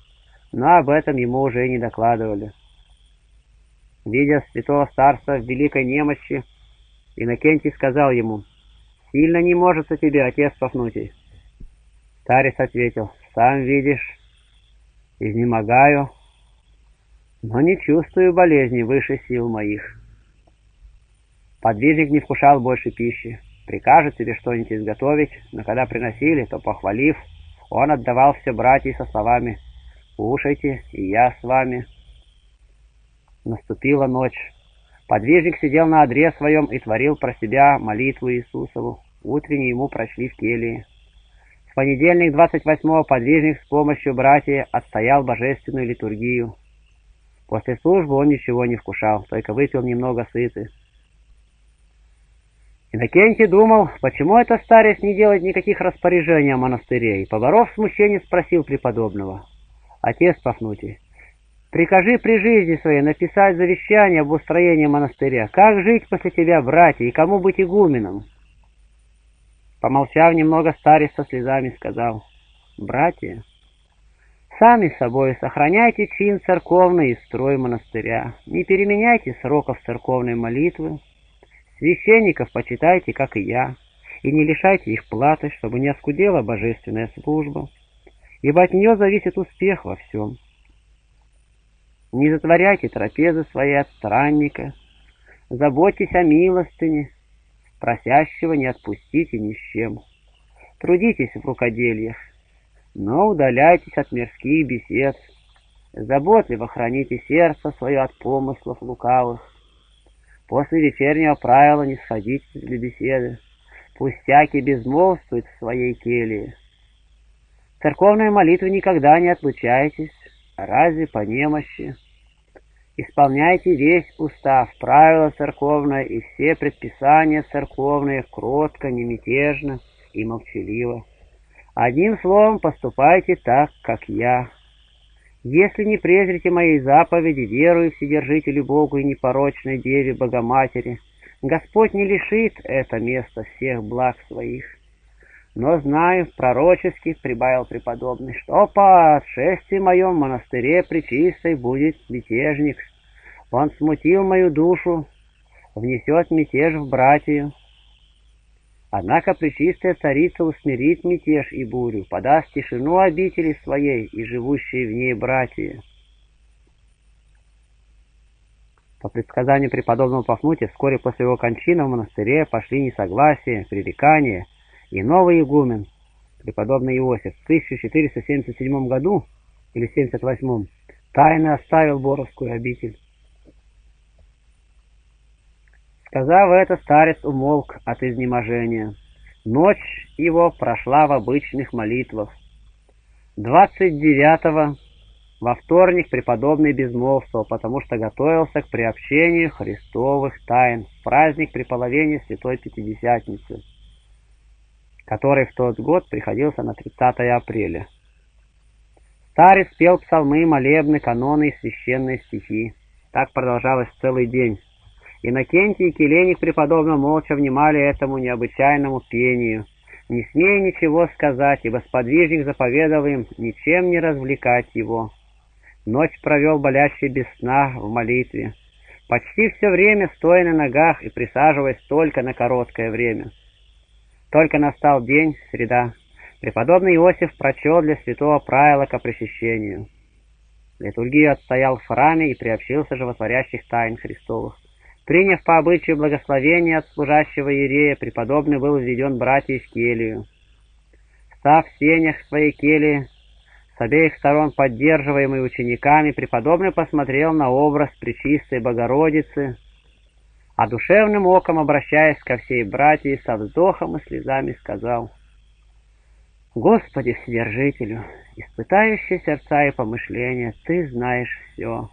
[SPEAKER 1] но об этом ему уже не докладывали. Видя святого старца в великой немощи, Иннокентий сказал ему, «Сильно не может у тебя, отец Пафнутий, Старец ответил, «Сам видишь, изнемогаю, но не чувствую болезни выше сил моих». Подвижник не вкушал больше пищи. Прикажет тебе что-нибудь изготовить, но когда приносили, то, похвалив, он отдавал все братьям со словами «Кушайте, и я с вами». Наступила ночь. Подвижник сидел на одре своем и творил про себя молитву Иисусову. Утренне ему прочли в келье. В понедельник 28-го подвижник с помощью братьев отстоял божественную литургию. После службы он ничего не вкушал, только выпил немного сыты. Иннокентий думал, почему это старец не делает никаких распоряжений о монастыре, и, поборов смущение, спросил преподобного. «Отец Пафнутий, прикажи при жизни своей написать завещание об устроении монастыря. Как жить после тебя, братья, и кому быть игуменом?» Помолчав немного, старец со слезами сказал, «Братья, сами собой сохраняйте чин церковный и строй монастыря, не переменяйте сроков церковной молитвы, священников почитайте, как и я, и не лишайте их платы, чтобы не оскудела божественная служба, ибо от нее зависит успех во всем. Не затворяйте трапезы свои от странника, заботьтесь о милостыне, просящего не отпустите ни с чем. Трудитесь в рукодельях, но удаляйтесь от мирских бесед, заботливо храните сердце свое от помыслов лукавых. После вечернего правила не сходите для беседы, пустяки безмолвствуют в своей келье. Церковной молитвы никогда не отлучайтесь, разве по немощи. Исполняйте весь устав, правила церковное и все предписания церковные кротко, немятежно и молчаливо. Одним словом, поступайте так, как я. Если не презрите моей заповеди, верую Вседержителю Богу и непорочной Деве Богоматери, Господь не лишит это место всех благ своих. Но знаю, пророчески, — прибавил преподобный, — что по отшествии моем в монастыре Пречистой будет мятежник. Он смутил мою душу, внесет мятеж в братью. Однако Пречистая Царица усмирит мятеж и бурю, подаст тишину обители своей и живущие в ней братья. По предсказанию преподобного Пафнутия, вскоре после его кончины в монастыре пошли несогласия, пререкания, и новый игумен, преподобный Иосиф, в 1477 году, или 78 тайно оставил Боровскую обитель. Сказав это, старец умолк от изнеможения. Ночь его прошла в обычных молитвах. Двадцать девятого во вторник преподобный безмолвствовал, потому что готовился к приобщению христовых тайн в праздник при половине Святой Пятидесятницы, который в тот год приходился на 30 апреля. Старец пел псалмы, молебны, каноны и священные стихи. Так продолжалось целый день. Иннокентий и Келеник преподобно молча внимали этому необычайному пению, не смея ничего сказать, ибо сподвижник заповедал им ничем не развлекать его. Ночь провел болящий без сна в молитве, почти все время стоя на ногах и присаживаясь только на короткое время. Только настал день, среда. Преподобный Иосиф прочел для святого правила к причащению. Литургию отстоял в храме и приобщился животворящих тайн Христовых. Приняв по обычаю благословение от служащего иерея, преподобный был введен братьей в келью. Став в сенях своей кельи, с обеих сторон поддерживаемый учениками, преподобный посмотрел на образ Пречистой Богородицы, а душевным оком, обращаясь ко всей братьям, со вздохом и слезами сказал, «Господи Вседержителю, испытающий сердца и помышления, Ты знаешь все».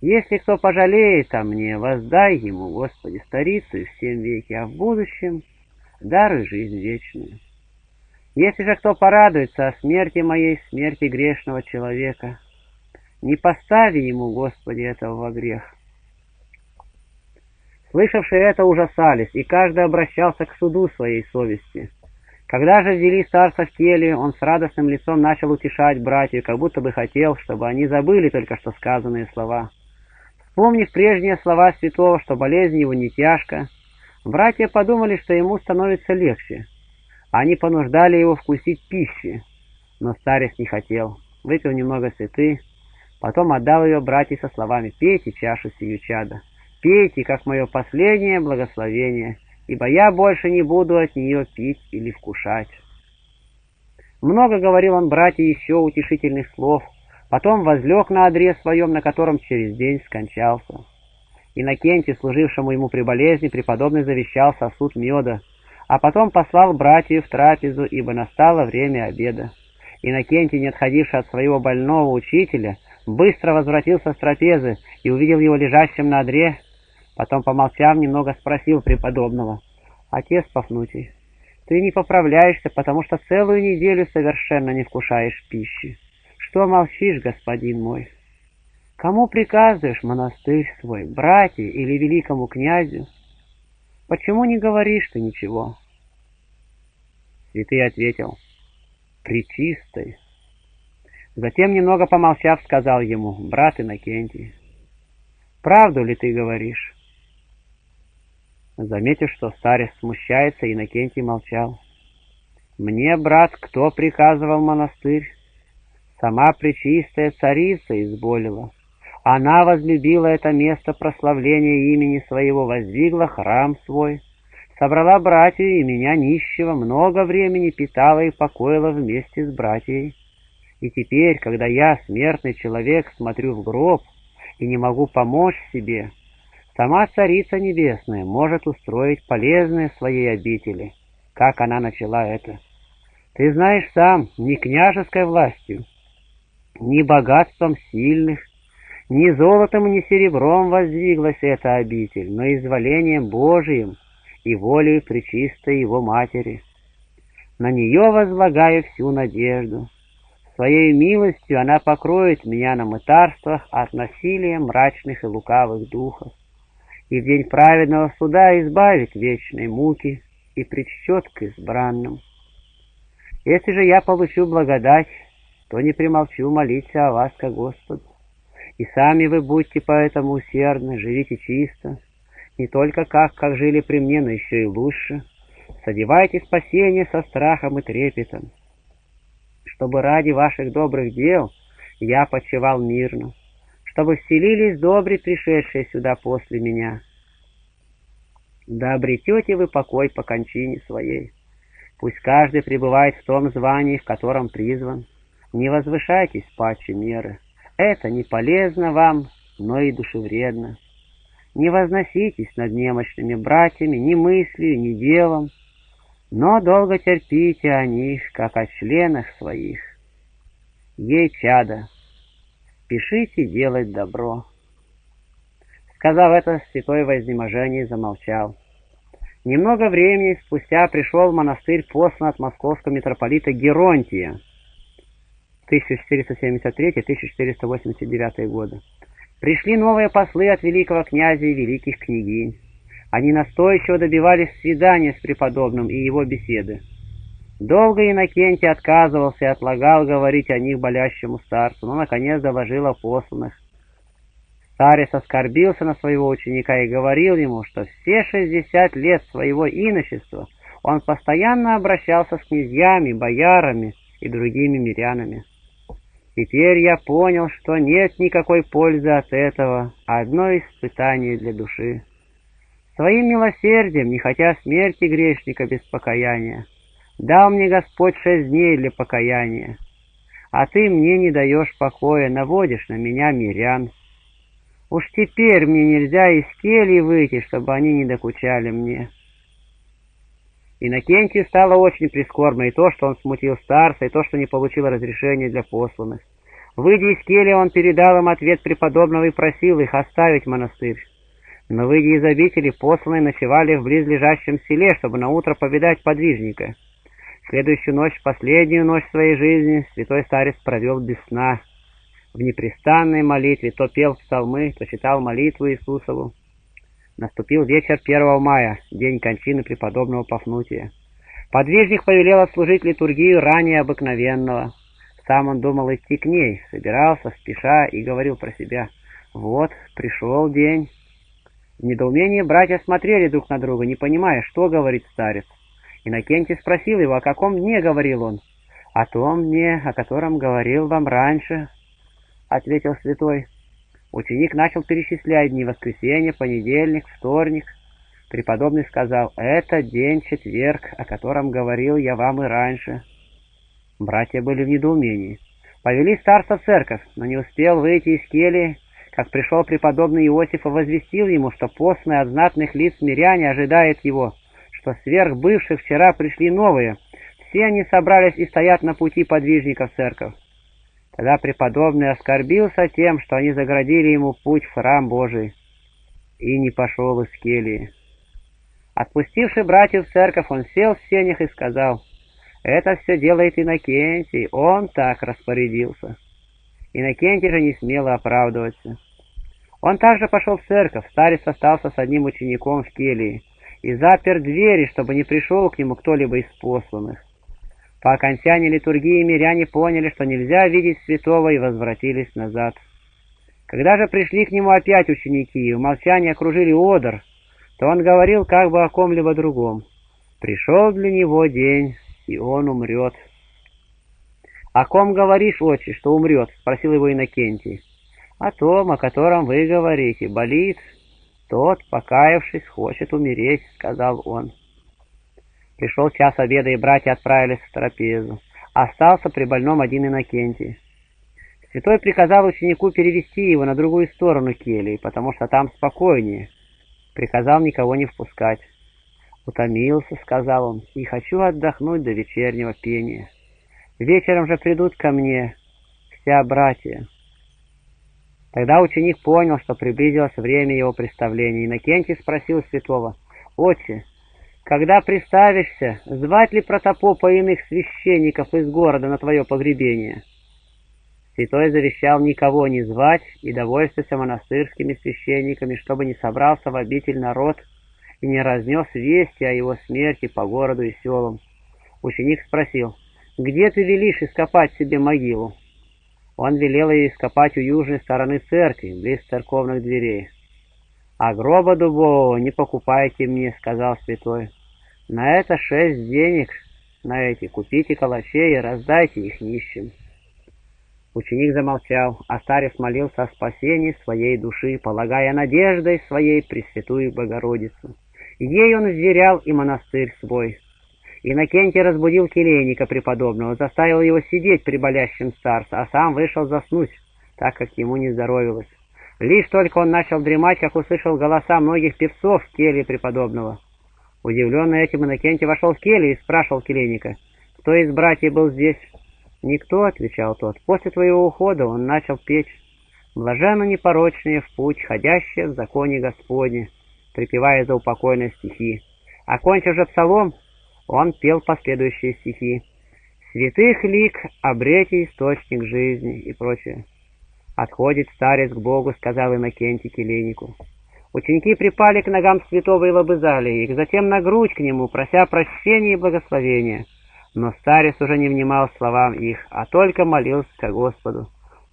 [SPEAKER 1] Если кто пожалеет о мне, воздай ему, Господи, старицу в всем веке, а в будущем даруй жизнь вечную. Если же кто порадуется о смерти моей, смерти грешного человека, не постави ему, Господи, этого во грех. Слышавшие это ужасались, и каждый обращался к суду своей совести. Когда же ввели старца в келью, он с радостным лицом начал утешать братьев, как будто бы хотел, чтобы они забыли только что сказанные слова. Вспомнив прежние слова святого, что болезнь его не тяжка, братья подумали, что ему становится легче. Они понуждали его вкусить пищи, но старец не хотел. Выпил немного святы, потом отдал ее братьям со словами «Пейте чашу сию чада, пейте, как мое последнее благословение, ибо я больше не буду от нее пить или вкушать». Много говорил он братьям еще утешительных слов, Потом возлег на одре своем, на котором через день скончался. Иннокентию, служившему ему при болезни, преподобный завещал сосуд меда, а потом послал братью в трапезу, ибо настало время обеда. Иннокентий, не отходивший от своего больного учителя, быстро возвратился с трапезы и увидел его лежащим на одре, потом, помолчав, немного спросил преподобного, «Отец Пафнутий, ты не поправляешься, потому что целую неделю совершенно не вкушаешь пищи. Что молчишь, господин мой? Кому приказываешь монастырь свой, братья или великому князю? Почему не говоришь ты ничего?» Святый ответил, «Пречистой». Затем, немного помолчав, сказал ему, «Брат Иннокентий, правду ли ты говоришь?» Заметив, что старец смущается, Иннокентий молчал. «Мне, брат, кто приказывал монастырь? Сама пречистая царица изболела. Она возлюбила это место прославления имени своего, воздвигла храм свой, собрала братью и меня нищего, много времени питала и покоила вместе с братьей. И теперь, когда я, смертный человек, смотрю в гроб и не могу помочь себе, Сама Царица Небесная может устроить полезное своей обители, как она начала это. Ты знаешь сам, ни княжеской властью, ни богатством сильных, ни золотом, ни серебром воздвиглась эта обитель, но изволением Божиим и волей Пречистой Его Матери. На нее возлагаю всю надежду. Своей милостью она покроет меня на мытарствах от насилия мрачных и лукавых духов и в день праведного суда избавит вечной муки и причтет к избранным. Если же я получу благодать, то не примолчу молиться о вас ко Господу. И сами вы будьте поэтому усердны, живите чисто, не только как, как жили при мне, но еще и лучше. Содевайте спасение со страхом и трепетом, чтобы ради ваших добрых дел я почивал мирно, чтобы вселились добрые, пришедшие сюда после меня. Да обретете вы покой по кончине своей. Пусть каждый пребывает в том звании, в котором призван. Не возвышайтесь паче меры. Это не полезно вам, но и душевредно. Не возноситесь над немощными братьями ни мыслью, ни делом, но долго терпите о них, как о членах своих. Ей чада, спешите делать добро. Сказав это, святой в изнеможении замолчал. Немного времени спустя пришел в монастырь послан от московского митрополита Геронтия 1473-1489 годы. Пришли новые послы от великого князя и великих княгинь. Они настойчиво добивались свидания с преподобным и его беседы. Долго Иннокентий отказывался и отлагал говорить о них болящему старцу, но, наконец, доложил о посланных. Старец оскорбился на своего ученика и говорил ему, что все шестьдесят лет своего иночества он постоянно обращался с князьями, боярами и другими мирянами. Теперь я понял, что нет никакой пользы от этого, одно испытание для души. Своим милосердием, не хотя смерти грешника без покаяния, дал мне Господь шесть дней для покаяния, а ты мне не даешь покоя, наводишь на меня мирян. Уж теперь мне нельзя из кельи выйти, чтобы они не докучали мне. Иннокентию стало очень прискорбно и то, что он смутил старца, и то, что не получил разрешения для посланных. Выйдя из кельи, он передал им ответ преподобного и просил их оставить монастырь. Но, выйдя из обители, посланные ночевали в близлежащем селе, чтобы наутро повидать подвижника. Следующую ночь, последнюю ночь своей жизни, святой старец провел без сна, в непрестанной молитве, то пел псалмы, то читал молитву Иисусову. Наступил вечер 1 мая, день кончины преподобного Пафнутия. Подвижник повелел отслужить литургию ранее обыкновенного. Сам он думал идти к ней, собирался, спеша, и говорил про себя. «Вот, пришел день». В недоумении братья смотрели друг на друга, не понимая, что говорит старец. Иннокентий спросил его, о каком дне говорил он. «О том дне, о котором говорил вам раньше, — ответил святой. Ученик начал перечислять дни воскресенье, понедельник, вторник. Преподобный сказал, «Это день четверг, о котором говорил я вам и раньше». Братья были в недоумении. Повели старца в церковь, но не успел выйти из кельи, как пришел преподобный Иосиф и возвестил ему, что постные от знатных лиц миряне ожидает его, что сверх бывших вчера пришли новые. Все они собрались и стоят на пути подвижников церковь. Тогда преподобный оскорбился тем, что они заградили ему путь в храм Божий, и не пошел из кельи. Отпустивший братьев в церковь, он сел в сенях и сказал, «Это все делает Иннокентий, он так распорядился». Иннокентий же не смело оправдываться. Он также пошел в церковь, старец остался с одним учеником в келье и запер двери, чтобы не пришел к нему кто-либо из посланных. По окончании литургии миряне поняли, что нельзя видеть святого, и возвратились назад. Когда же пришли к нему опять ученики и в молчании окружили одор, то он говорил как бы о ком-либо другом. Пришел для него день, и он умрет. «О ком говоришь, отче, что умрет?» — спросил его Иннокентий. «О том, о котором вы говорите. Болит. Тот, покаявшись, хочет умереть», — сказал он. Пришел час обеда, и братья отправились в трапезу. Остался при больном один Иннокентий. Святой приказал ученику перевести его на другую сторону кельи, потому что там спокойнее. Приказал никого не впускать. «Утомился», — сказал он, — «и хочу отдохнуть до вечернего пения». Вечером же придут ко мне вся братья. Тогда ученик понял, что приблизилось время его представления. Иннокентий спросил святого, «Отче, когда приставишься, звать ли протопопа иных священников из города на твое погребение?» Святой завещал никого не звать и довольствоваться монастырскими священниками, чтобы не собрался в обитель народ и не разнес вести о его смерти по городу и селам. Ученик спросил, «Где ты велишь ископать себе могилу?» Он велел ее ископать у южной стороны церкви, близ церковных дверей. «А гроба дубового не покупайте мне», — сказал святой. «На это шесть денег, на эти купите калачей и раздайте их нищим». Ученик замолчал, а старец молился о спасении своей души, полагая надеждой своей Пресвятую Богородицу. Ей он вверял и монастырь свой. Иннокентий разбудил келейника преподобного, заставил его сидеть при болящем старце, а сам вышел заснуть, так как ему не здоровилось. Лишь только он начал дремать, как услышал голоса многих певцов в келье преподобного. Удивленный этим, Иннокентий вошел в келью и спрашивал келейника, кто из братьев был здесь. «Никто», — отвечал тот, — «после твоего ухода он начал петь. Блаженно непорочные в путь, ходящие в законе Господне», припевая за упокойные стихи. Окончив же псалом, он пел последующие стихи. «Святых лик, обрети источник жизни» и прочее. «Отходит старец к Богу», — сказал Иннокентий келейнику. Ученики припали к ногам святого и лобызали их, затем на грудь к нему, прося прощения и благословения. Но старец уже не внимал словам их, а только молился ко Господу.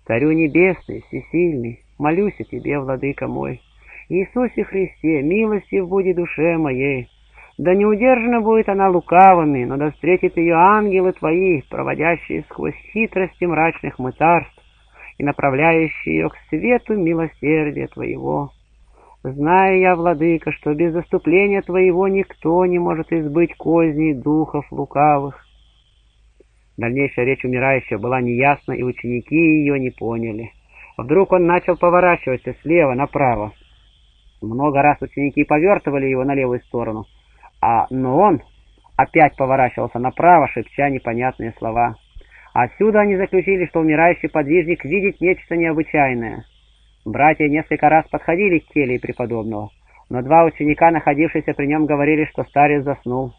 [SPEAKER 1] «Царю небесный, всесильный, молюсь о тебе, владыка мой. Иисусе Христе, милостив буди душе моей, да не удержана будет она лукавыми, но да встретит ее ангелы твои, проводящие сквозь хитрости мрачных мытарств и направляющие ее к свету милосердия твоего. Знаю я, владыка, что без заступления твоего никто не может избыть козней духов лукавых. Дальнейшая речь умирающего была неясна, и ученики ее не поняли. Вдруг он начал поворачиваться слева направо. Много раз ученики повертывали его на левую сторону, а но он опять поворачивался направо, шепча непонятные слова. Отсюда они заключили, что умирающий подвижник видит нечто необычайное. Братья несколько раз подходили к келье преподобного, но два ученика, находившиеся при нем, говорили, что старец заснул.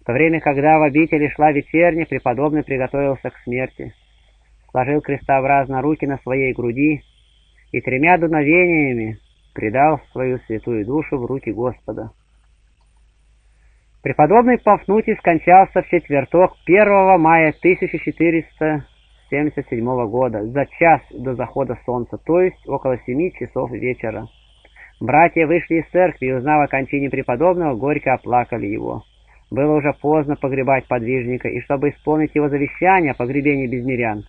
[SPEAKER 1] В то время, когда в обители шла вечерня, преподобный приготовился к смерти. Сложил крестообразно руки на своей груди и тремя дуновениями предал свою святую душу в руки Господа. Преподобный Пафнутий скончался в четверток 1 мая 1477 года, за час до захода солнца, то есть около семи часов вечера. Братья вышли из церкви и, узнав о кончине преподобного, горько оплакали его. Было уже поздно погребать подвижника, и чтобы исполнить его завещание о погребении безмирян,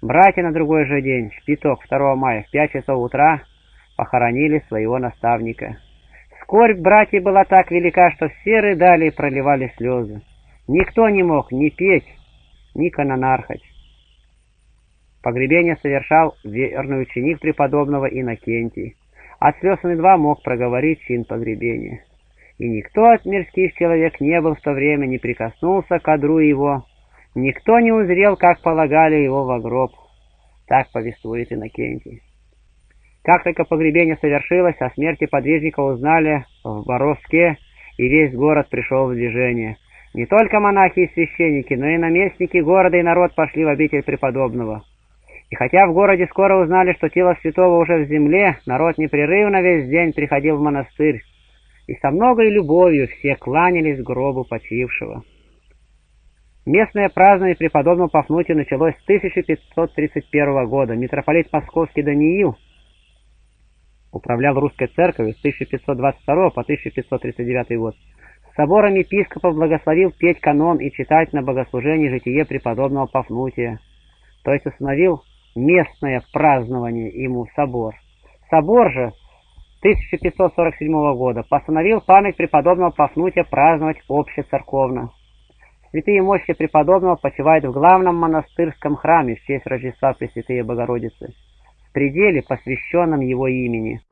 [SPEAKER 1] братья на другой же день, в пяток 2 мая, в пять часов утра, похоронили своего наставника. Скорбь братьев была так велика, что все рыдали и проливали слезы. Никто не мог ни петь, ни канонархать. Погребение совершал верный ученик преподобного Иннокентий. От слез он едва мог проговорить чин погребения. И никто от мирских человек не был в то время, не прикоснулся к одру его, никто не узрел, как полагали его во гроб. Так повествует Иннокентий. Как только погребение совершилось, о смерти подвижника узнали в Боровске, и весь город пришел в движение. Не только монахи и священники, но и наместники города и народ пошли в обитель преподобного. И хотя в городе скоро узнали, что тело святого уже в земле, народ непрерывно весь день приходил в монастырь, и со многой любовью все кланялись гробу почившего. Местное празднование преподобного Пафнутия началось с 1531 года. Митрополит Московский Даниил управлял русской церковью с 1522 по 1539 год. Собором епископов благословил петь канон и читать на богослужении житие преподобного Пафнутия, то есть установил местное празднование ему собор. Собор же 1547 года постановил память преподобного Пафнутия праздновать общецерковно. Святые мощи преподобного почивают в главном монастырском храме в честь Рождества Пресвятые Богородицы, в пределе, посвященном его имени.